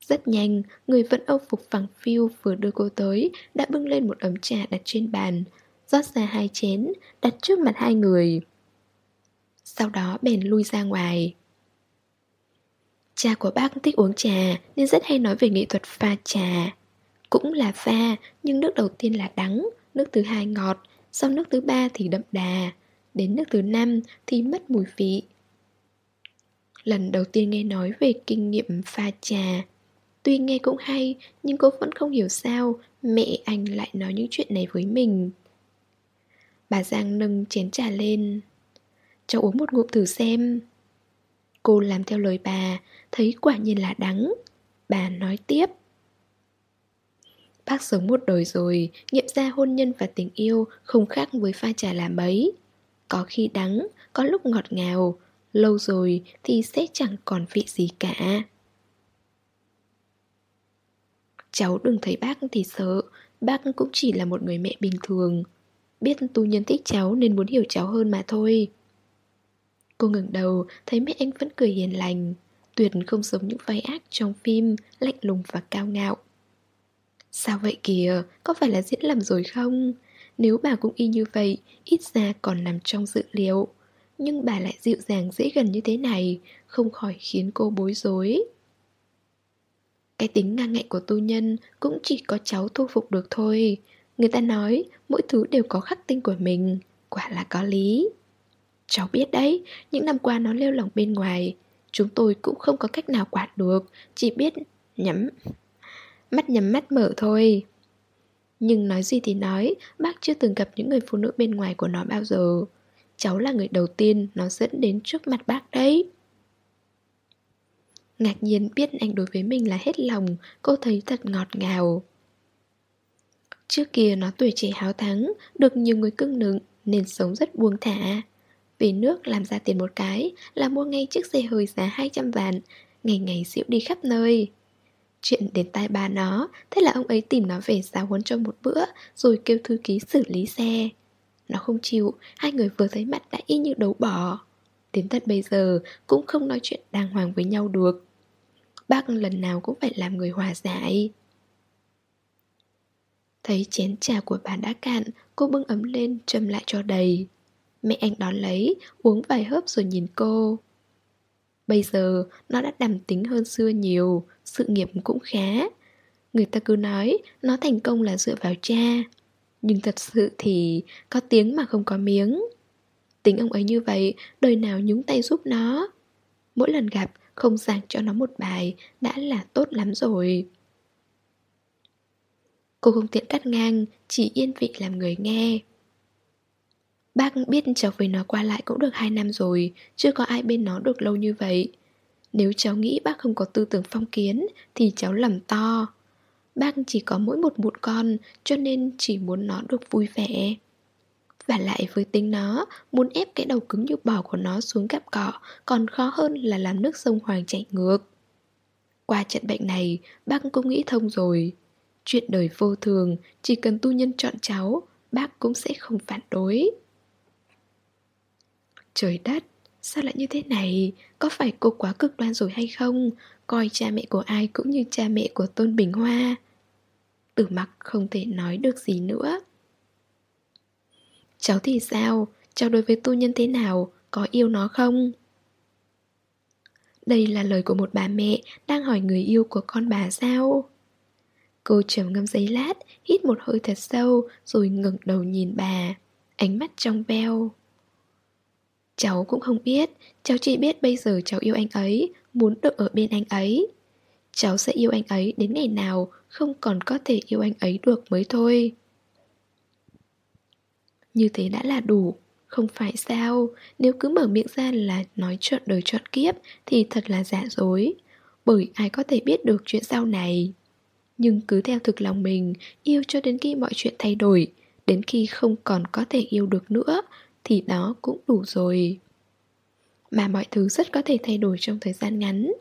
Rất nhanh, người vẫn âu phục phẳng phiu vừa đưa cô tới Đã bưng lên một ấm trà đặt trên bàn rót ra hai chén, đặt trước mặt hai người. Sau đó bèn lui ra ngoài. Cha của bác thích uống trà nên rất hay nói về nghệ thuật pha trà. Cũng là pha, nhưng nước đầu tiên là đắng, nước thứ hai ngọt, sau nước thứ ba thì đậm đà Đến nước thứ năm thì mất mùi vị. Lần đầu tiên nghe nói về kinh nghiệm pha trà Tuy nghe cũng hay Nhưng cô vẫn không hiểu sao Mẹ anh lại nói những chuyện này với mình. Bà Giang nâng chén trà lên Cháu uống một ngụm thử xem. Cô làm theo lời bà Thấy quả nhiên là đắng. Bà nói tiếp Bác sống một đời rồi Nghiệm ra hôn nhân và tình yêu Không khác với pha trà là mấy Có khi đắng, Có lúc ngọt ngào, Lâu rồi thì sẽ chẳng còn vị gì cả. Cháu đừng thấy bác thì sợ, Bác cũng chỉ là một người mẹ bình thường. Biết tu nhân thích cháu nên muốn hiểu cháu hơn mà thôi. Cô ngừng đầu, thấy mẹ anh vẫn cười hiền lành. Tuyệt không giống những vai ác trong phim, Lạnh lùng và cao ngạo. Sao vậy kìa? Có phải là diễn lầm rồi không? Nếu bà cũng y như vậy, Ít ra còn nằm trong dự liệu. Nhưng bà lại dịu dàng dễ gần như thế này, Không khỏi khiến cô bối rối. Cái tính ngang ngạnh của tu nhân Cũng chỉ có cháu thu phục được thôi. Người ta nói mỗi thứ đều có khắc tinh của mình, Quả là có lý. Cháu biết đấy, Những năm qua nó lêu lỏng bên ngoài. Chúng tôi cũng không có cách nào quản được, Chỉ biết nhắm Mắt nhắm mắt mở thôi. Nhưng nói gì thì nói, Bác chưa từng gặp những người phụ nữ bên ngoài của nó bao giờ. Cháu là người đầu tiên nó dẫn đến trước mặt bác đấy. Ngạc nhiên biết anh đối với mình là hết lòng, Cô thấy thật ngọt ngào. Trước kia nó tuổi trẻ háo thắng, Được nhiều người cưng nựng, Nên sống rất buông thả. Vì nước làm ra tiền một cái Là mua ngay chiếc xe hơi giá 200 vạn, Ngày ngày diễu đi khắp nơi. Chuyện đến tai ba nó. Thế là ông ấy tìm nó về giáo huấn cho một bữa, Rồi kêu thư ký xử lý xe. Nó không chịu, Hai người vừa thấy mặt đã y như đấu bỏ Đến tận bây giờ, cũng không nói chuyện đàng hoàng với nhau được. Bác lần nào cũng phải làm người hòa giải. Thấy chén trà của bà đã cạn, Cô bưng ấm lên, châm lại cho đầy. Mẹ anh đón lấy, Uống vài hớp rồi nhìn cô. Bây giờ, nó đã đầm tính hơn xưa nhiều. Sự nghiệp cũng khá. Người ta cứ nói, Nó thành công là dựa vào cha. Nhưng thật sự thì Có tiếng mà không có miếng. Tính ông ấy như vậy, Đời nào nhúng tay giúp nó? Mỗi lần gặp, không giảng cho nó một bài, Đã là tốt lắm rồi. Cô không tiện cắt ngang, Chỉ yên vị làm người nghe. Bác biết cháu với nó qua lại cũng được 2 năm rồi, Chưa có ai bên nó được lâu như vậy. Nếu cháu nghĩ bác không có tư tưởng phong kiến Thì cháu lầm to. Bác chỉ có mỗi một bụt con Cho nên chỉ muốn nó được vui vẻ. Và lại với tính nó Muốn ép cái đầu cứng như bò của nó xuống cặp cỏ Còn khó hơn là làm nước sông Hoàng chảy ngược. Qua trận bệnh này Bác cũng nghĩ thông rồi. Chuyện đời vô thường Chỉ cần tu nhân chọn cháu Bác cũng sẽ không phản đối. Trời đất, sao lại như thế này? Có phải cô quá cực đoan rồi hay không? Coi cha mẹ của ai cũng như cha mẹ của Tôn Bình Hoa Tử mặc không thể nói được gì nữa Cháu thì sao? Cháu đối với tu nhân thế nào? Có yêu nó không? Đây là lời của một bà mẹ đang hỏi người yêu của con bà sao? Cô trầm ngâm giấy lát, hít một hơi thật sâu rồi ngẩng đầu nhìn bà, ánh mắt trong veo. Cháu cũng không biết, cháu chỉ biết bây giờ cháu yêu anh ấy, muốn được ở bên anh ấy. Cháu sẽ yêu anh ấy đến ngày nào không còn có thể yêu anh ấy được mới thôi. Như thế đã là đủ, không phải sao, nếu cứ mở miệng ra là nói chọn đời chọn kiếp thì thật là giả dối, bởi ai có thể biết được chuyện sau này. Nhưng cứ theo thực lòng mình, yêu cho đến khi mọi chuyện thay đổi, đến khi không còn có thể yêu được nữa thì đó cũng đủ rồi. Mà mọi thứ rất có thể thay đổi trong thời gian ngắn.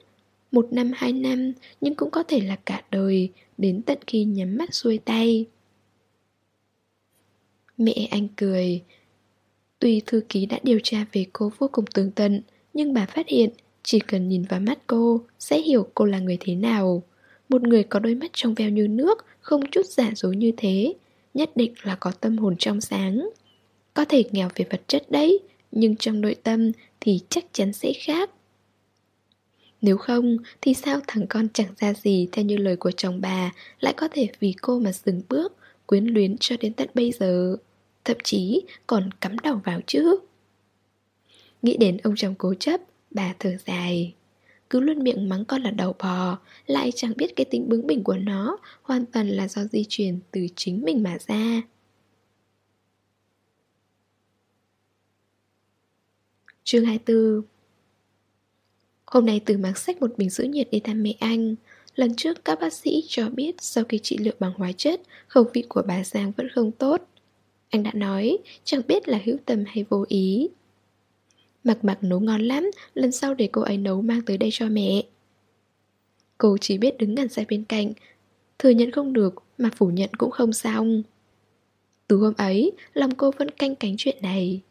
Một năm, hai năm, nhưng cũng có thể là cả đời, đến tận khi nhắm mắt xuôi tay. Mẹ anh cười. Tuy thư ký đã điều tra về cô vô cùng tường tận, nhưng bà phát hiện chỉ cần nhìn vào mắt cô sẽ hiểu cô là người thế nào. Một người có đôi mắt trong veo như nước, không chút giả dối như thế, nhất định là có tâm hồn trong sáng. Có thể nghèo về vật chất đấy, Nhưng trong nội tâm thì chắc chắn sẽ khác. Nếu không, thì sao thằng con chẳng ra gì Theo như lời của chồng bà Lại có thể vì cô mà dừng bước, Quyến luyến cho đến tận bây giờ? Thậm chí còn cắm đầu vào chứ? Nghĩ đến ông chồng cố chấp, Bà thở dài. Cứ luôn miệng mắng con là đầu bò, Lại chẳng biết cái tính bướng bỉnh của nó Hoàn toàn là do di truyền từ chính mình mà ra. Chương 24 Hôm nay từ mặc sách một bình giữ nhiệt đi thăm mẹ anh, Lần trước các bác sĩ cho biết sau khi trị liệu bằng hóa chất Khẩu vị của bà Giang vẫn không tốt. Anh đã nói, chẳng biết là hữu tâm hay vô ý. Mặc mặc nấu ngon lắm, Lần sau để cô ấy nấu mang tới đây cho mẹ. Cô chỉ biết đứng ngăn ra bên cạnh, Thừa nhận không được Mà phủ nhận cũng không xong. Từ hôm ấy, Lòng cô vẫn canh cánh chuyện này.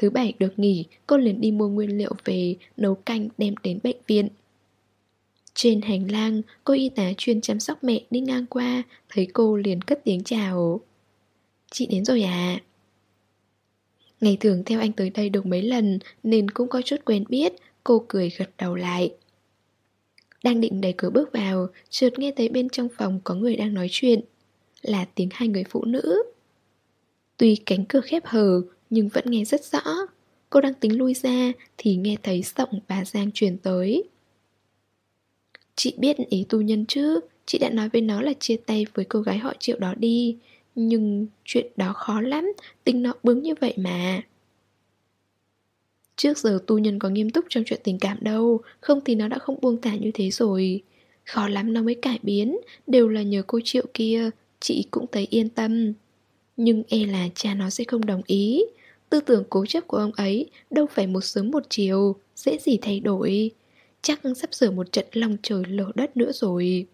Thứ bảy được nghỉ, cô liền đi mua nguyên liệu về, nấu canh đem đến bệnh viện. Trên hành lang, cô y tá chuyên chăm sóc mẹ đi ngang qua, thấy cô liền cất tiếng chào. Chị đến rồi à? Ngày thường theo anh tới đây được mấy lần nên cũng có chút quen biết, cô cười gật đầu lại. Đang định đẩy cửa bước vào, chợt nghe thấy bên trong phòng có người đang nói chuyện. Là tiếng hai người phụ nữ. Tuy cánh cửa khép hờ, nhưng vẫn nghe rất rõ. Cô đang tính lui ra thì nghe thấy giọng bà Giang truyền tới. Chị biết ý tu nhân chứ, chị đã nói với nó là chia tay với cô gái họ triệu đó đi. Nhưng chuyện đó khó lắm, tính nó bướng như vậy mà. Trước giờ tu nhân có nghiêm túc trong chuyện tình cảm đâu, không thì nó đã không buông thả như thế rồi. Khó lắm nó mới cải biến, đều là nhờ cô triệu kia, chị cũng thấy yên tâm. Nhưng e là cha nó sẽ không đồng ý. Tư tưởng cố chấp của ông ấy đâu phải một sớm một chiều, dễ gì thay đổi. Chắc sắp sửa một trận lòng trời lở đất nữa rồi.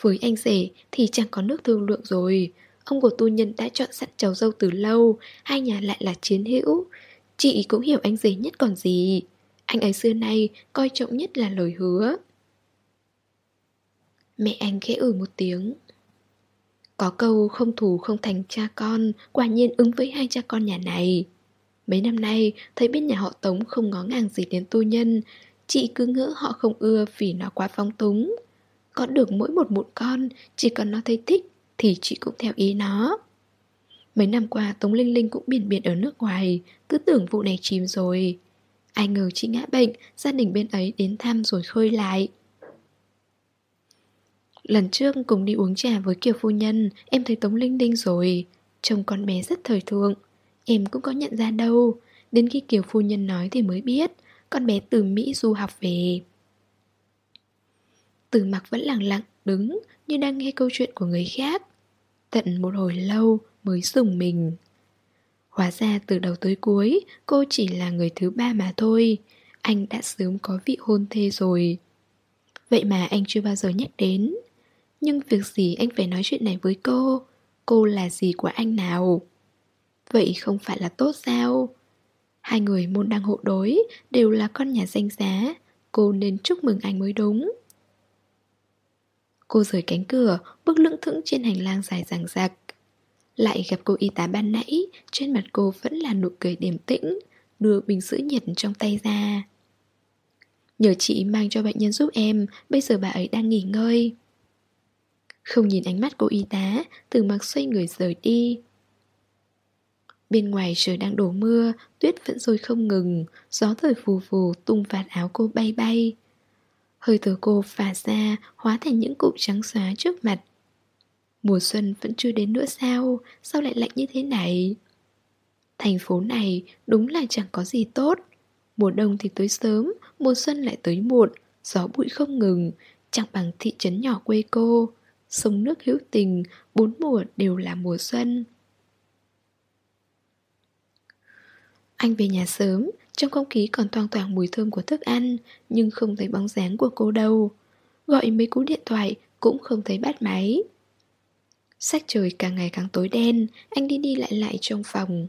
Với anh rể thì chẳng có nước thương lượng rồi. Ông của tu nhân đã chọn sẵn cháu dâu từ lâu Hai nhà lại là chiến hữu Chị cũng hiểu anh rể nhất còn gì Anh ấy xưa nay coi trọng nhất là lời hứa Mẹ anh khẽ ử một tiếng có câu không thù không thành cha con, Quả nhiên ứng với hai cha con nhà này. Mấy năm nay, Thấy biết nhà họ Tống không ngó ngàng gì đến tu nhân, Chị cứ ngỡ họ không ưa vì nó quá phóng túng. Có được mỗi một mụn con, Chỉ cần nó thấy thích Thì chị cũng theo ý nó. Mấy năm qua, Tống Linh Linh cũng biển biển ở nước ngoài, Cứ tưởng vụ này chìm rồi. Ai ngờ chị ngã bệnh, Gia đình bên ấy đến thăm rồi khơi lại. Lần trước cùng đi uống trà với Kiều Phu Nhân, Em thấy Tống Linh Linh rồi. Trông con bé rất thời thượng. Em cũng có nhận ra đâu. Đến khi Kiều Phu Nhân nói thì mới biết, Con bé từ Mỹ du học về. Từ mặc vẫn lặng lặng đứng Như đang nghe câu chuyện của người khác. Tận một hồi lâu mới dùng mình. Hóa ra từ đầu tới cuối, Cô chỉ là người thứ ba mà thôi. Anh đã sớm có vị hôn thê rồi. Vậy mà anh chưa bao giờ nhắc đến. Nhưng việc gì anh phải nói chuyện này với cô? Cô là gì của anh nào? Vậy không phải là tốt sao? Hai người môn đang hộ đối Đều là con nhà danh giá. Cô nên chúc mừng anh mới đúng. Cô rời cánh cửa, Bước lững thững trên hành lang dài dằng dặc Lại gặp cô y tá ban nãy, Trên mặt cô vẫn là nụ cười điềm tĩnh, Đưa bình sữa nhiệt trong tay ra. Nhờ chị mang cho bệnh nhân giúp em, Bây giờ bà ấy đang nghỉ ngơi. Không nhìn ánh mắt cô y tá Từ mặc xoay người rời đi Bên ngoài trời đang đổ mưa, tuyết vẫn rơi không ngừng, gió thổi phù phù tung vạt áo cô bay bay. Hơi thở cô phả ra, hóa thành những cụm trắng xóa trước mặt. Mùa xuân vẫn chưa đến nữa sao, sao lại lạnh như thế này? Thành phố này đúng là chẳng có gì tốt. Mùa đông thì tới sớm, mùa xuân lại tới muộn, gió bụi không ngừng, chẳng bằng thị trấn nhỏ quê cô. Sông nước hữu tình, bốn mùa đều là mùa xuân. Anh về nhà sớm, trong không khí còn thoang toàn mùi thơm của thức ăn, nhưng không thấy bóng dáng của cô đâu. Gọi mấy cú điện thoại cũng không thấy bắt máy. sách trời càng ngày càng tối đen, anh đi đi lại lại trong phòng.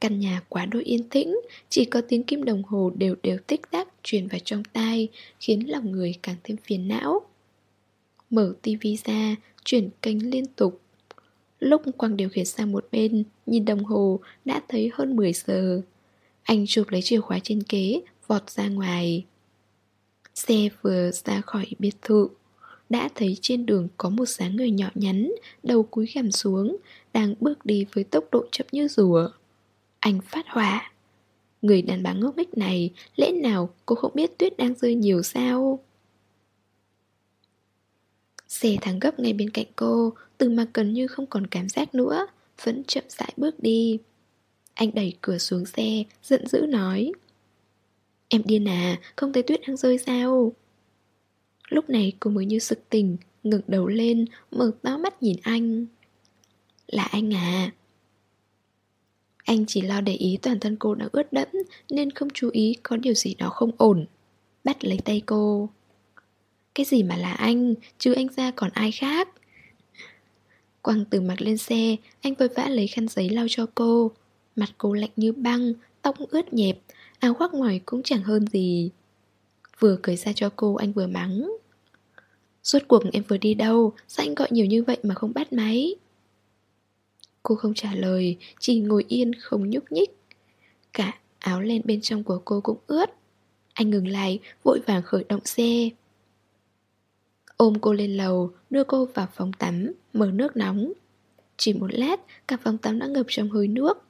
Căn nhà quá đôi yên tĩnh, chỉ có tiếng kim đồng hồ đều đều tích tắc truyền vào trong tai, khiến lòng người càng thêm phiền não. Mở tivi ra, chuyển kênh liên tục. Lúc quang điều khiển sang một bên, nhìn đồng hồ, đã thấy hơn 10 giờ. Anh chụp lấy chìa khóa trên kế, vọt ra ngoài. Xe vừa ra khỏi biệt thự. Đã thấy trên đường có một dáng người nhỏ nhắn, đầu cúi gằm xuống, đang bước đi với tốc độ chậm như rùa. Anh phát hỏa. Người đàn bà ngốc nghếch này, lẽ nào cô không biết tuyết đang rơi nhiều sao? Xe thắng gấp ngay bên cạnh cô, từ mà gần như không còn cảm giác nữa, vẫn chậm rãi bước đi. Anh đẩy cửa xuống xe, giận dữ nói Em điên à, không thấy tuyết đang rơi sao? Lúc này cô mới như sực tỉnh, ngẩng đầu lên, mở to mắt nhìn anh Là anh à Anh chỉ lo để ý toàn thân cô đã ướt đẫm Nên không chú ý có điều gì đó không ổn Bắt lấy tay cô cái gì mà là anh, chứ anh ra còn ai khác Quăng từ mặt lên xe, anh vội vã lấy khăn giấy lau cho cô Mặt cô lạnh như băng, tóc ướt nhẹp, áo khoác ngoài cũng chẳng hơn gì. Vừa cởi ra cho cô anh vừa mắng. Rốt cuộc em vừa đi đâu, sao anh gọi nhiều như vậy mà không bắt máy? Cô không trả lời, chỉ ngồi yên không nhúc nhích. Cả áo len bên trong của cô cũng ướt. Anh ngừng lại, vội vàng khởi động xe. Ôm cô lên lầu, đưa cô vào phòng tắm, mở nước nóng. Chỉ một lát, cả phòng tắm đã ngập trong hơi nước.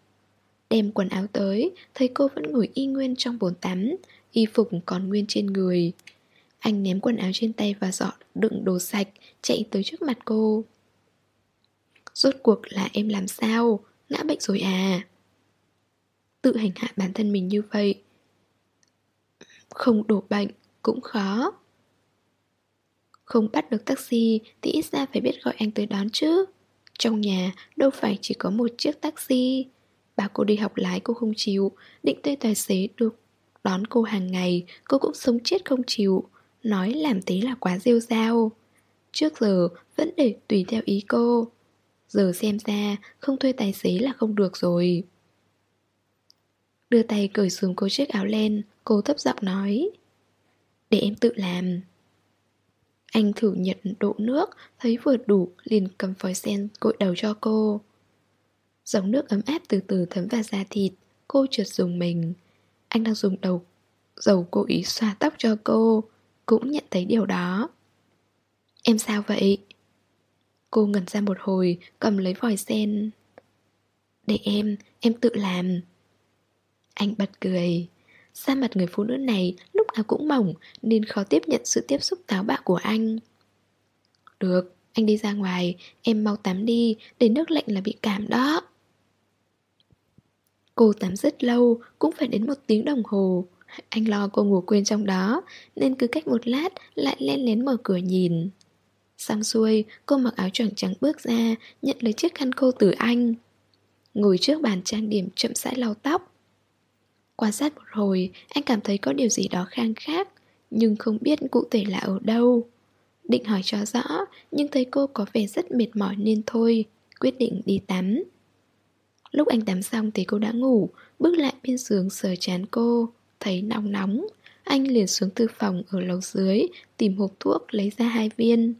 Đem quần áo tới, thấy cô vẫn ngồi y nguyên trong bồn tắm, y phục còn nguyên trên người. Anh ném quần áo trên tay và dọn đựng đồ sạch, chạy tới trước mặt cô. Rốt cuộc là em làm sao? Ngã bệnh rồi à? Tự hành hạ bản thân mình như vậy. Không đổ bệnh, cũng khó. Không bắt được taxi thì ít ra phải biết gọi anh tới đón chứ. Trong nhà, đâu phải chỉ có một chiếc taxi. bà cô đi học lái cô không chịu, Định thuê tài xế được đón cô hàng ngày, Cô cũng sống chết không chịu. Nói làm thế là quá rêu rao. Trước giờ, vẫn để tùy theo ý cô. Giờ xem ra, Không thuê tài xế là không được rồi. Đưa tay cởi xuống cô chiếc áo len, Cô thấp giọng nói, Để em tự làm. Anh thử nhiệt độ nước Thấy vừa đủ liền cầm vòi sen cội đầu cho cô. Dòng nước ấm áp từ từ thấm vào da thịt Cô trượt dùng mình. Anh đang dùng đầu Dầu cố ý xoa tóc cho cô Cũng nhận thấy điều đó. Em sao vậy? Cô ngẩn ra một hồi Cầm lấy vòi sen. Để em, em tự làm. Anh bật cười. Sa mặt người phụ nữ này là cũng mỏng Nên khó tiếp nhận sự tiếp xúc táo bạo của anh. Được, anh đi ra ngoài Em mau tắm đi Để nước lạnh là bị cảm đó. Cô tắm rất lâu Cũng phải đến một tiếng đồng hồ. Anh lo cô ngủ quên trong đó Nên cứ cách một lát Lại len lén mở cửa nhìn. Xong xuôi cô mặc áo choàng trắng bước ra Nhận lấy chiếc khăn khô từ anh. Ngồi trước bàn trang điểm chậm rãi lau tóc Quan sát một hồi, Anh cảm thấy có điều gì đó khang khác, Nhưng không biết cụ thể là ở đâu. Định hỏi cho rõ, Nhưng thấy cô có vẻ rất mệt mỏi nên thôi, Quyết định đi tắm. Lúc anh tắm xong thì cô đã ngủ, Bước lại bên giường sờ chán cô, Thấy nóng nóng. Anh liền xuống thư phòng ở lầu dưới, Tìm hộp thuốc lấy ra hai viên.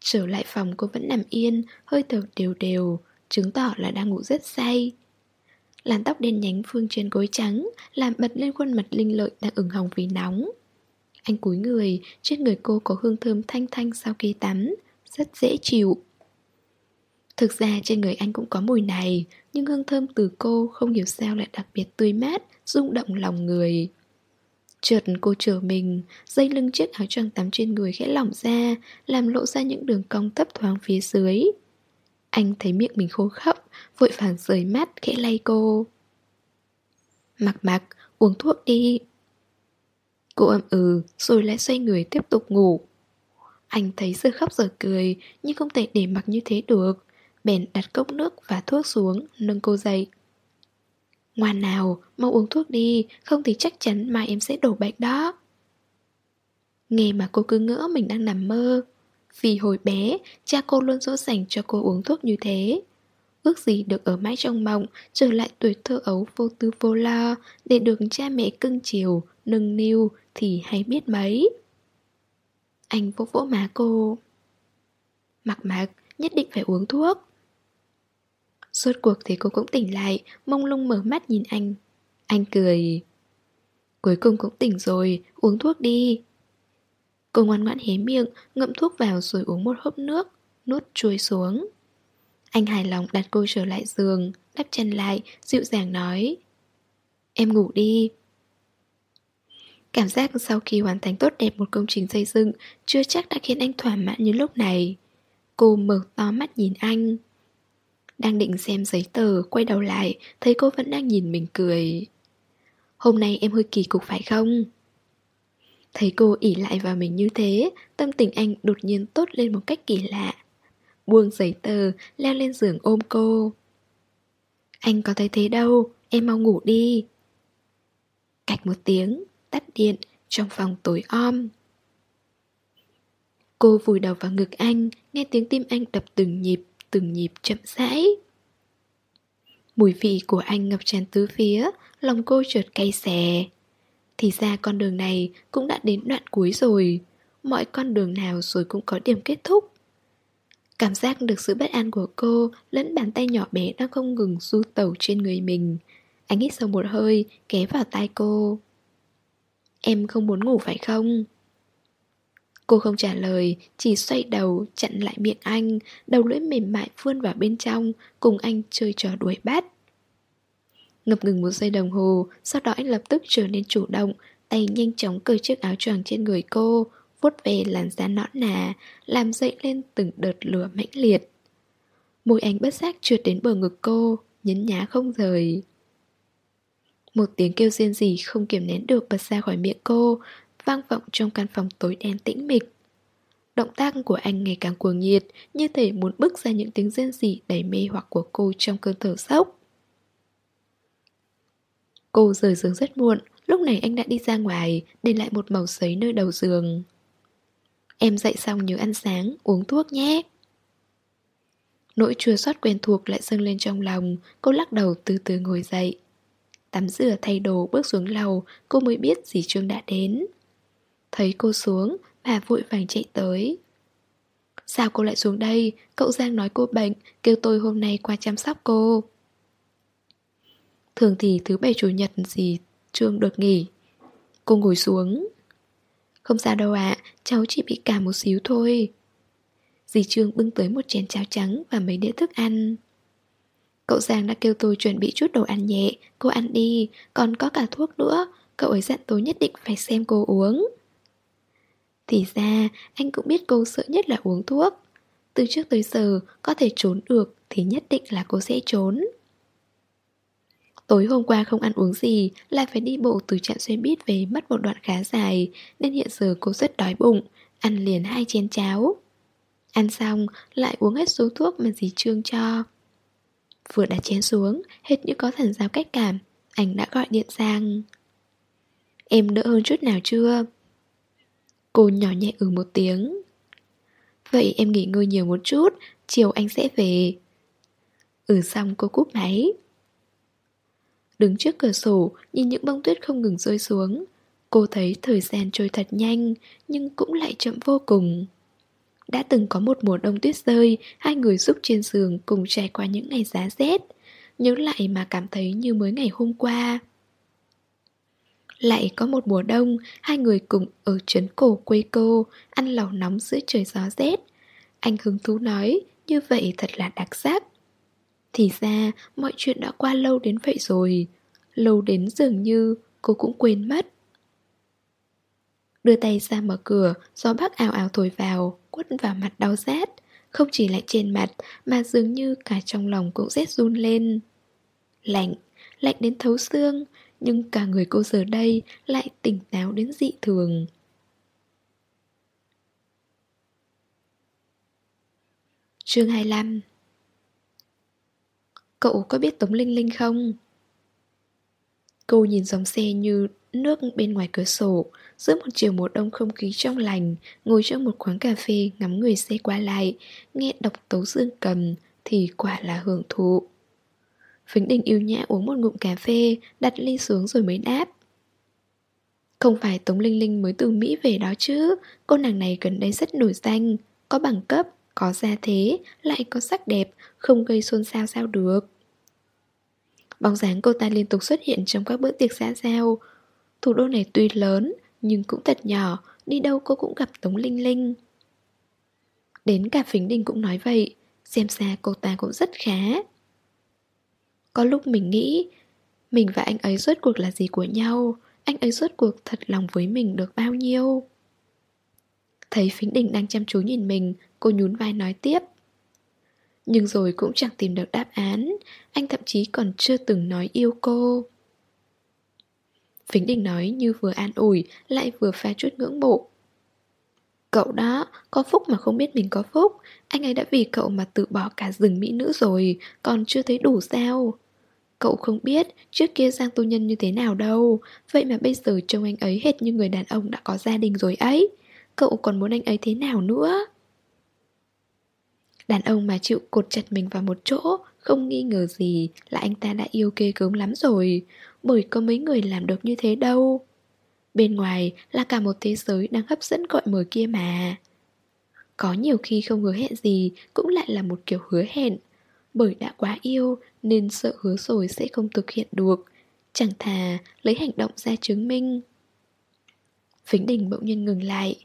Trở lại phòng cô vẫn nằm yên, Hơi thở đều đều, Chứng tỏ là đang ngủ rất say. Làn tóc đen nhánh phương trên gối trắng Làm bật lên khuôn mặt linh lợi đang ửng hồng vì nóng. Anh cúi người, Trên người cô có hương thơm thanh thanh sau khi tắm, Rất dễ chịu. Thực ra trên người anh cũng có mùi này, Nhưng hương thơm từ cô không hiểu sao lại đặc biệt tươi mát, rung động lòng người. Chợt cô trở mình, Dây lưng chiếc áo choàng tắm trên người khẽ lỏng ra, Làm lộ ra những đường cong thấp thoáng phía dưới. Anh thấy miệng mình khô khốc Vội vàng rời mắt khẽ lay cô. Mặc mặc uống thuốc đi. Cô ậm ừ Rồi lại xoay người tiếp tục ngủ. Anh thấy giờ khóc giờ cười Nhưng không thể để mặc như thế được. Bèn đặt cốc nước và thuốc xuống Nâng cô dậy. Ngoan nào, mau uống thuốc đi Không thì chắc chắn mai em sẽ đổ bệnh đó. Nghe mà cô cứ ngỡ mình đang nằm mơ. Vì hồi bé, cha cô luôn dỗ dành cho cô uống thuốc như thế. Ước gì được ở mãi trong mộng, Trở lại tuổi thơ ấu vô tư vô lo, Để được cha mẹ cưng chiều, Nâng niu thì hay biết mấy. Anh vỗ vỗ má cô. Mặc mặc, nhất định phải uống thuốc. Suốt cuộc thì cô cũng tỉnh lại, Mông lung mở mắt nhìn anh. Anh cười. Cuối cùng cũng tỉnh rồi, Uống thuốc đi. Cô ngoan ngoãn hé miệng, Ngậm thuốc vào rồi uống một hớp nước, Nuốt trôi xuống. Anh hài lòng đặt cô trở lại giường Đắp chân lại Dịu dàng nói Em ngủ đi Cảm giác sau khi hoàn thành tốt đẹp một công trình xây dựng Chưa chắc đã khiến anh thỏa mãn như lúc này Cô mở to mắt nhìn anh đang định xem giấy tờ, quay đầu lại, thấy cô vẫn đang nhìn mình cười. Hôm nay em hơi kỳ cục phải không? Thấy cô ỉ lại vào mình như thế, tâm tình anh đột nhiên tốt lên một cách kỳ lạ. Buông giấy tờ, leo lên giường ôm cô. Anh có thấy thế đâu, em mau ngủ đi. Cạch một tiếng, tắt điện, trong phòng tối om. Cô vùi đầu vào ngực anh, nghe tiếng tim anh đập từng nhịp từng nhịp chậm rãi. Mùi vị của anh ngập tràn tứ phía, lòng cô chợt cay xè. Thì ra con đường này cũng đã đến đoạn cuối rồi, mọi con đường nào rồi cũng có điểm kết thúc. Cảm giác được sự bất an của cô lẫn bàn tay nhỏ bé đang không ngừng du tẩu trên người mình. Anh hít sâu một hơi, ghé vào tai cô. Em không muốn ngủ phải không? Cô không trả lời, chỉ xoay đầu, chặn lại miệng anh, đầu lưỡi mềm mại vươn vào bên trong, cùng anh chơi trò đuổi bắt. Ngập ngừng một giây đồng hồ, sau đó anh lập tức trở nên chủ động, tay nhanh chóng cởi chiếc áo choàng trên người cô, vuốt về làn da nõn nà, làm dậy lên từng đợt lửa mãnh liệt. Môi anh bất giác trượt đến bờ ngực cô, nhấn nhá không rời. Một tiếng kêu riêng gì không kiềm nén được bật ra khỏi miệng cô, vang vọng trong căn phòng tối đen tĩnh mịch. Động tác của anh ngày càng cuồng nhiệt, như thể muốn bức ra những tiếng riêng gì đầy mê hoặc của cô trong cơn thở sốc. Cô rời giường rất muộn, lúc này anh đã đi ra ngoài, để lại một màu giấy nơi đầu giường. Em dậy xong nhớ ăn sáng, uống thuốc nhé. Nỗi chua xót quen thuộc lại dâng lên trong lòng. Cô lắc đầu từ từ ngồi dậy. Tắm rửa thay đồ bước xuống lầu. Cô mới biết dì Trương đã đến. Thấy cô xuống Bà vội vàng chạy tới. Sao cô lại xuống đây? Cậu Giang nói cô bệnh Kêu tôi hôm nay qua chăm sóc cô. Thường thì thứ bảy chủ nhật dì Trương được nghỉ. Cô ngồi xuống. Không sao đâu ạ, Cháu chỉ bị cảm một xíu thôi. Dì Trương bưng tới một chén cháo trắng Và mấy đĩa thức ăn. Cậu Giang đã kêu tôi chuẩn bị chút đồ ăn nhẹ, Cô ăn đi, Còn có cả thuốc nữa, Cậu ấy dặn tôi nhất định phải xem cô uống. Thì ra, anh cũng biết cô sợ nhất là uống thuốc. Từ trước tới giờ, Có thể trốn được Thì nhất định là cô sẽ trốn. Tối hôm qua không ăn uống gì, Lại phải đi bộ từ trạm xe buýt về mất một đoạn khá dài, Nên hiện giờ cô rất đói bụng, Ăn liền hai chén cháo. Ăn xong, lại uống hết số thuốc mà dì Trương cho. Vừa đặt chén xuống, Hết như có thần giao cách cảm, Anh đã gọi điện sang. Em đỡ hơn chút nào chưa? Cô nhỏ nhẹ ừ một tiếng. Vậy em nghỉ ngơi nhiều một chút, Chiều anh sẽ về. Ừ xong, cô cúp máy. Đứng trước cửa sổ Nhìn những bông tuyết không ngừng rơi xuống Cô thấy thời gian trôi thật nhanh Nhưng cũng lại chậm vô cùng đã từng có một mùa đông tuyết rơi, hai người giúp trên giường cùng trải qua những ngày giá rét. Nhớ lại mà cảm thấy như mới ngày hôm qua. Lại có một mùa đông, hai người cùng ở trấn cổ quê cô, ăn lẩu nóng giữa trời gió rét. Anh hứng thú nói, như vậy thật là đặc sắc. Thì ra, mọi chuyện đã qua lâu đến vậy rồi. Lâu đến dường như cô cũng quên mất. Đưa tay ra mở cửa, gió bắc ảo ảo thổi vào, quất vào mặt đau rát. Không chỉ lại trên mặt, mà dường như cả trong lòng cũng rét run lên. Lạnh, lạnh đến thấu xương, nhưng cả người cô giờ đây lại tỉnh táo đến dị thường. Chương 25 Cậu có biết Tống Linh Linh không? Cô nhìn dòng xe như nước bên ngoài cửa sổ Giữa một chiều mùa đông không khí trong lành Ngồi trong một quán cà phê ngắm người xe qua lại Nghe đọc tấu dương cầm Thì quả là hưởng thụ. Vĩnh đình yêu nhã uống một ngụm cà phê Đặt ly xuống rồi mới đáp. Không phải Tống Linh Linh mới từ Mỹ về đó chứ Cô nàng này gần đây rất nổi danh Có bằng cấp, có gia thế, Lại có sắc đẹp, Không gây xôn xao sao được. Bóng dáng cô ta liên tục xuất hiện trong các bữa tiệc xã giao. Thủ đô này tuy lớn, Nhưng cũng thật nhỏ, Đi đâu cô cũng gặp Tống Linh Linh. Đến cả Phính Đình cũng nói vậy, Xem ra cô ta cũng rất khá. Có lúc mình nghĩ, Mình và anh ấy rốt cuộc là gì của nhau, Anh ấy rốt cuộc thật lòng với mình được bao nhiêu? Thấy Phính Đình đang chăm chú nhìn mình Cô nhún vai nói tiếp. Nhưng rồi cũng chẳng tìm được đáp án. Anh thậm chí còn chưa từng nói yêu cô. Vĩnh Đình nói như vừa an ủi Lại vừa pha chút ngưỡng mộ. Cậu đó, có phúc mà không biết mình có phúc. Anh ấy đã vì cậu mà tự bỏ cả rừng mỹ nữ rồi Còn chưa thấy đủ sao. Cậu không biết trước kia Giang Tu Nhân như thế nào đâu. Vậy mà bây giờ trông anh ấy hệt như người đàn ông đã có gia đình rồi ấy. Cậu còn muốn anh ấy thế nào nữa? Đàn ông mà chịu cột chặt mình vào một chỗ Không nghi ngờ gì là anh ta đã yêu kê gớm lắm rồi. Bởi có mấy người làm được như thế đâu. Bên ngoài là cả một thế giới đang hấp dẫn gọi mời kia mà. Có nhiều khi không hứa hẹn gì Cũng lại là một kiểu hứa hẹn. Bởi đã quá yêu Nên sợ hứa rồi sẽ không thực hiện được. Chẳng thà lấy hành động ra chứng minh. Vĩnh Đình bỗng nhiên ngừng lại.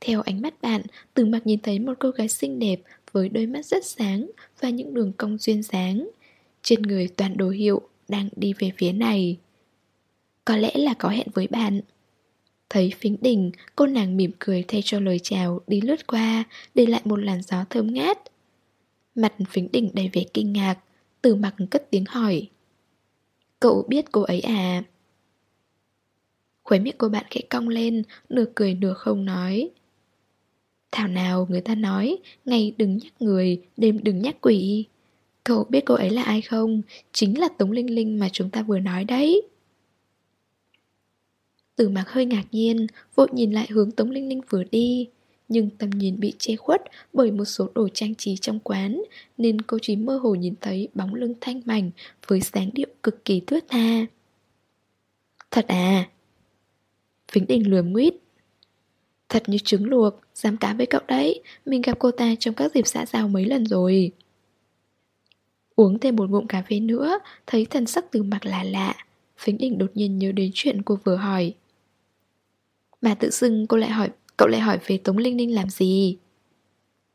Theo ánh mắt bạn, từ mặt nhìn thấy một cô gái xinh đẹp với đôi mắt rất sáng và những đường cong duyên dáng. Trên người toàn đồ hiệu đang đi về phía này. Có lẽ là có hẹn với bạn. Thấy phính đỉnh, cô nàng mỉm cười thay cho lời chào đi lướt qua, để lại một làn gió thơm ngát. Mặt phính đỉnh đầy vẻ kinh ngạc, từ mặt cất tiếng hỏi. Cậu biết cô ấy à? Khuấy miệng cô bạn khẽ cong lên, nửa cười nửa không nói. Thảo nào người ta nói Ngày đừng nhắc người, đêm đừng nhắc quỷ Cậu biết cô ấy là ai không? Chính là Tống Linh Linh mà chúng ta vừa nói đấy Tử mặc hơi ngạc nhiên Vội nhìn lại hướng Tống Linh Linh vừa đi Nhưng tầm nhìn bị che khuất bởi một số đồ trang trí trong quán Nên cô chỉ mơ hồ nhìn thấy bóng lưng thanh mảnh với dáng điệu cực kỳ thuyết tha Thật à? Vĩnh Đình lườm nguyết Thật như trứng luộc, dám cá với cậu đấy Mình gặp cô ta trong các dịp xã giao mấy lần rồi. Uống thêm một ngụm cà phê nữa Thấy thần sắc từ mặt là lạ phính đỉnh đột nhiên nhớ đến chuyện cô vừa hỏi. Mà tự xưng cô lại hỏi Cậu lại hỏi về Tống Linh Ninh làm gì?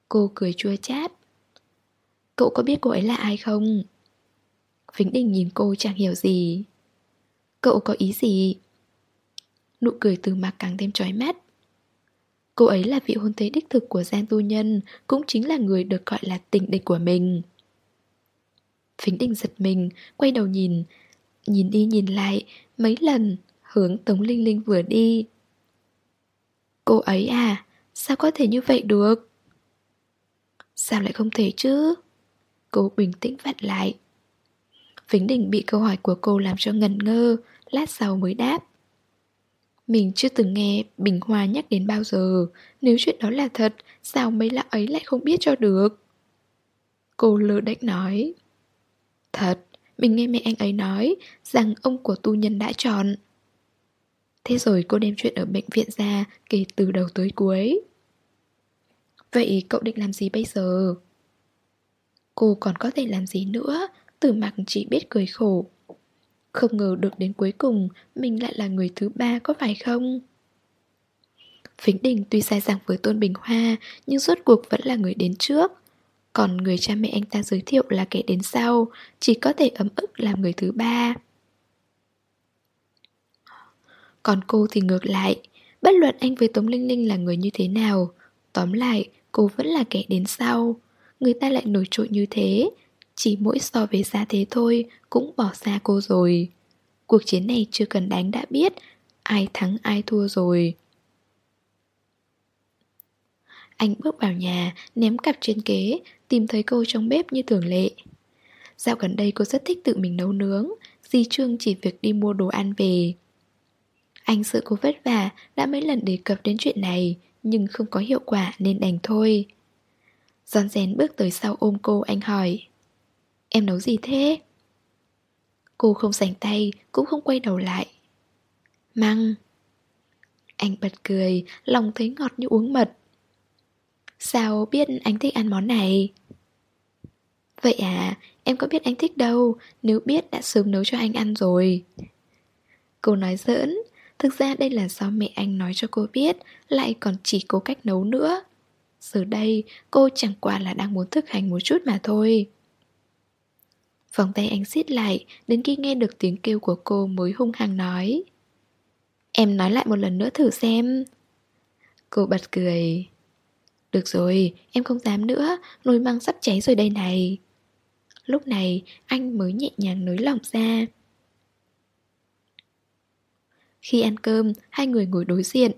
Cô cười chua chát. Cậu có biết cô ấy là ai không? Phính Đình nhìn cô chẳng hiểu gì. Cậu có ý gì? Nụ cười từ mặt càng thêm trói mắt. Cô ấy là vị hôn thế đích thực của Giang Tu Nhân, Cũng chính là người được gọi là tình địch của mình. Phính Đình giật mình, Quay đầu nhìn Nhìn đi nhìn lại, Mấy lần, Hướng Tống Linh Linh vừa đi. Cô ấy à Sao có thể như vậy được? Sao lại không thể chứ? Cô bình tĩnh vặn lại. Phính Đình bị câu hỏi của cô làm cho ngần ngơ, Lát sau mới đáp. Mình chưa từng nghe Bình Hoa nhắc đến bao giờ. Nếu chuyện đó là thật, Sao mấy lão ấy lại không biết cho được? Cô lơ đếch nói, Thật, Mình nghe mẹ anh ấy nói Rằng ông của tu nhân đã chọn. Thế rồi cô đem chuyện ở bệnh viện ra Kể từ đầu tới cuối. Vậy cậu định làm gì bây giờ? Cô còn có thể làm gì nữa Tử mặc chỉ biết cười khổ. Không ngờ được đến cuối cùng, Mình lại là người thứ ba có phải không? Vĩnh Đình tuy sai rằng với Tôn Bình Hoa, Nhưng rốt cuộc vẫn là người đến trước. Còn người cha mẹ anh ta giới thiệu là kẻ đến sau, Chỉ có thể ấm ức làm người thứ ba. Còn cô thì ngược lại, Bất luận anh với Tống Linh Linh là người như thế nào, Tóm lại, cô vẫn là kẻ đến sau. Người ta lại nổi trội như thế chỉ mỗi so với giá thế thôi Cũng bỏ xa cô rồi. Cuộc chiến này chưa cần đánh đã biết Ai thắng ai thua rồi. Anh bước vào nhà, Ném cặp trên kế Tìm thấy cô trong bếp như thường lệ. Dạo gần đây cô rất thích tự mình nấu nướng, Di Trương chỉ việc đi mua đồ ăn về. Anh sợ cô vất vả Đã mấy lần đề cập đến chuyện này, Nhưng không có hiệu quả nên đành thôi. Giòn rén bước tới sau ôm cô, anh hỏi. Em nấu gì thế? Cô không sành tay Cũng không quay đầu lại. Măng. Anh bật cười Lòng thấy ngọt như uống mật. Sao biết anh thích ăn món này? Vậy à, em có biết anh thích đâu Nếu biết đã sớm nấu cho anh ăn rồi. Cô nói giỡn Thực ra đây là do mẹ anh nói cho cô biết Lại còn chỉ cố cách nấu nữa. Giờ đây cô chẳng qua là đang muốn thực hành một chút mà thôi. Vòng tay anh siết lại Đến khi nghe được tiếng kêu của cô mới hung hăng nói. Em nói lại một lần nữa thử xem. Cô bật cười. Được rồi, em không dám nữa Nồi măng sắp cháy rồi đây này. Lúc này anh mới nhẹ nhàng nới lỏng ra. Khi ăn cơm, hai người ngồi đối diện.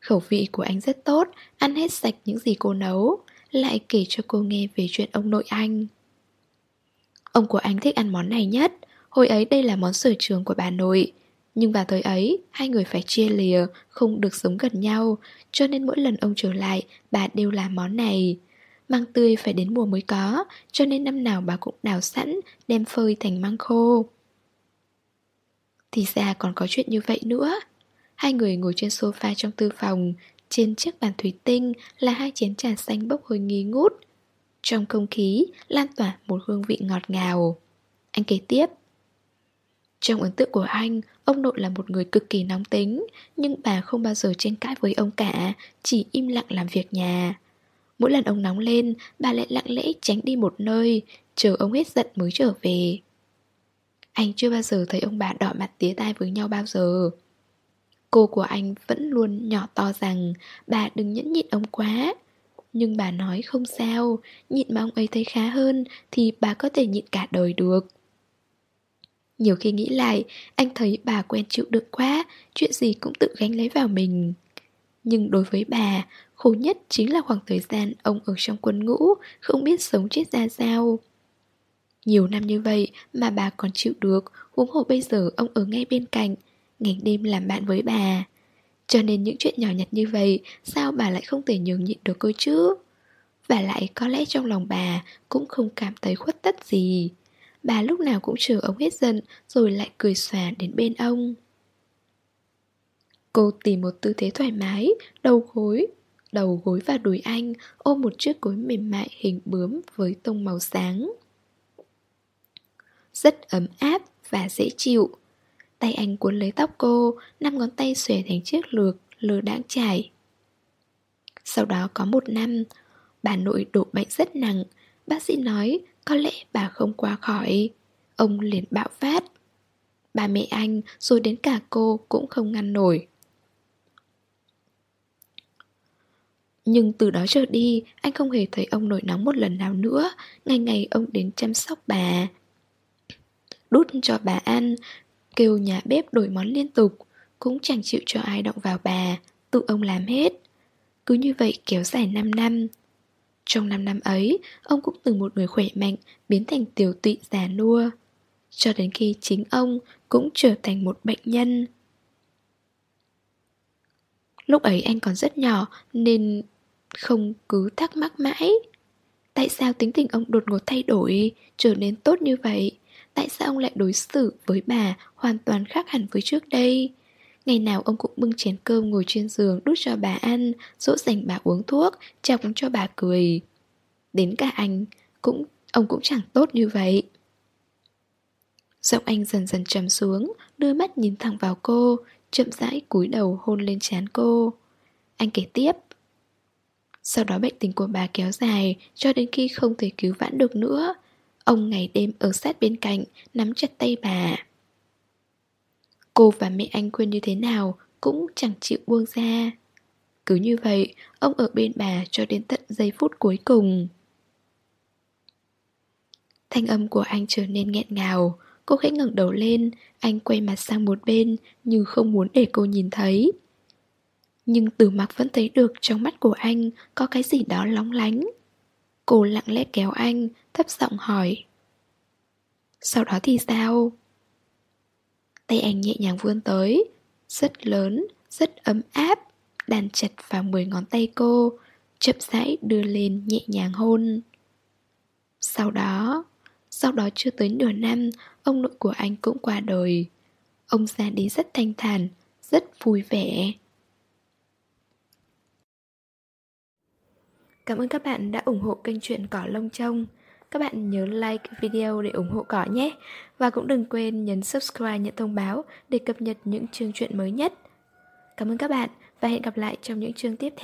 Khẩu vị của anh rất tốt, ăn hết sạch những gì cô nấu, lại kể cho cô nghe về chuyện ông nội anh. Ông của anh thích ăn món này nhất, hồi ấy đây là món sở trường của bà nội. Nhưng vào thời ấy, hai người phải chia lìa, không được sống gần nhau, cho nên mỗi lần ông trở lại, bà đều làm món này. Măng tươi phải đến mùa mới có, cho nên năm nào bà cũng đào sẵn, đem phơi thành măng khô. Thì ra còn có chuyện như vậy nữa. Hai người ngồi trên sofa trong tư phòng Trên chiếc bàn thủy tinh là hai chén trà xanh bốc hơi nghi ngút trong không khí lan tỏa một hương vị ngọt ngào. Anh kể tiếp. Trong ấn tượng của anh, ông nội là một người cực kỳ nóng tính Nhưng bà không bao giờ tranh cãi với ông cả Chỉ im lặng làm việc nhà. Mỗi lần ông nóng lên, bà lại lặng lẽ tránh đi một nơi Chờ ông hết giận mới trở về. Anh chưa bao giờ thấy ông bà đỏ mặt tía tai với nhau bao giờ. Cô của anh vẫn luôn nhỏ to rằng bà đừng nhẫn nhịn ông quá. Nhưng bà nói không sao, nhịn mà ông ấy thấy khá hơn thì bà có thể nhịn cả đời được. Nhiều khi nghĩ lại, anh thấy bà quen chịu đựng quá, chuyện gì cũng tự gánh lấy vào mình. Nhưng đối với bà, khổ nhất chính là khoảng thời gian ông ở trong quân ngũ, không biết sống chết ra sao. Nhiều năm như vậy mà bà còn chịu được, huống hồ bây giờ ông ở ngay bên cạnh, ngày đêm làm bạn với bà. Cho nên những chuyện nhỏ nhặt như vậy, Sao bà lại không thể nhường nhịn được cô chứ? Và lại có lẽ trong lòng bà Cũng không cảm thấy khuất tất gì. Bà lúc nào cũng trừ ông hết giận, Rồi lại cười xòa đến bên ông. Cô tìm một tư thế thoải mái, Đầu gối Đầu gối và đùi anh, Ôm một chiếc gối mềm mại hình bướm Với tông màu sáng. Rất ấm áp và dễ chịu. Tay anh cuốn lấy tóc cô, Năm ngón tay xòe thành chiếc lược Lừa đáng chảy Sau đó có một năm, Bà nội đổ bệnh rất nặng. Bác sĩ nói có lẽ bà không qua khỏi. Ông liền bạo phát. Bà mẹ anh, rồi đến cả cô cũng không ngăn nổi. Nhưng từ đó trở đi, Anh không hề thấy ông nổi nóng một lần nào nữa. Ngày ngày ông đến chăm sóc bà. Đút cho bà ăn Kêu nhà bếp đổi món liên tục, Cũng chẳng chịu cho ai động vào bà, Tự ông làm hết. Cứ như vậy kéo dài 5 năm. Trong 5 năm ấy, Ông cũng từ một người khỏe mạnh Biến thành tiểu tụy già nua, Cho đến khi chính ông Cũng trở thành một bệnh nhân. Lúc ấy anh còn rất nhỏ Nên không cứ thắc mắc mãi, Tại sao tính tình ông đột ngột thay đổi, Trở nên tốt như vậy? Tại sao ông lại đối xử với bà Hoàn toàn khác hẳn với trước đây? Ngày nào ông cũng bưng chén cơm ngồi trên giường Đút cho bà ăn, Dỗ dành bà uống thuốc Chọc cho bà cười. Đến cả anh cũng, Ông cũng chẳng tốt như vậy. Giọng anh dần dần trầm xuống, Đôi mắt nhìn thẳng vào cô, Chậm rãi cúi đầu hôn lên trán cô. Anh kể tiếp. Sau đó bệnh tình của bà kéo dài cho đến khi không thể cứu vãn được nữa. Ông ngày đêm ở sát bên cạnh, nắm chặt tay bà. Cô và mẹ anh quên như thế nào cũng chẳng chịu buông ra. Cứ như vậy, ông ở bên bà cho đến tận giây phút cuối cùng. Thanh âm của anh trở nên nghẹn ngào. Cô khẽ ngẩng đầu lên, anh quay mặt sang một bên như không muốn để cô nhìn thấy. Nhưng từ mặc vẫn thấy được trong mắt của anh có cái gì đó lóng lánh. Cô lặng lẽ kéo anh, thấp giọng hỏi. Sau đó thì sao? Tay anh nhẹ nhàng vươn tới, rất lớn, rất ấm áp, đàn chặt vào 10 ngón tay cô, chậm rãi đưa lên nhẹ nhàng hôn. Sau đó, sau đó chưa tới nửa năm, ông nội của anh cũng qua đời. Ông ra đi rất thanh thản, rất vui vẻ. Cảm ơn các bạn đã ủng hộ kênh truyện Cỏ Lông Trông. Các bạn nhớ like video để ủng hộ cỏ nhé. Và cũng đừng quên nhấn subscribe, nhận thông báo để cập nhật những chương truyện mới nhất. Cảm ơn các bạn và hẹn gặp lại trong những chương tiếp theo.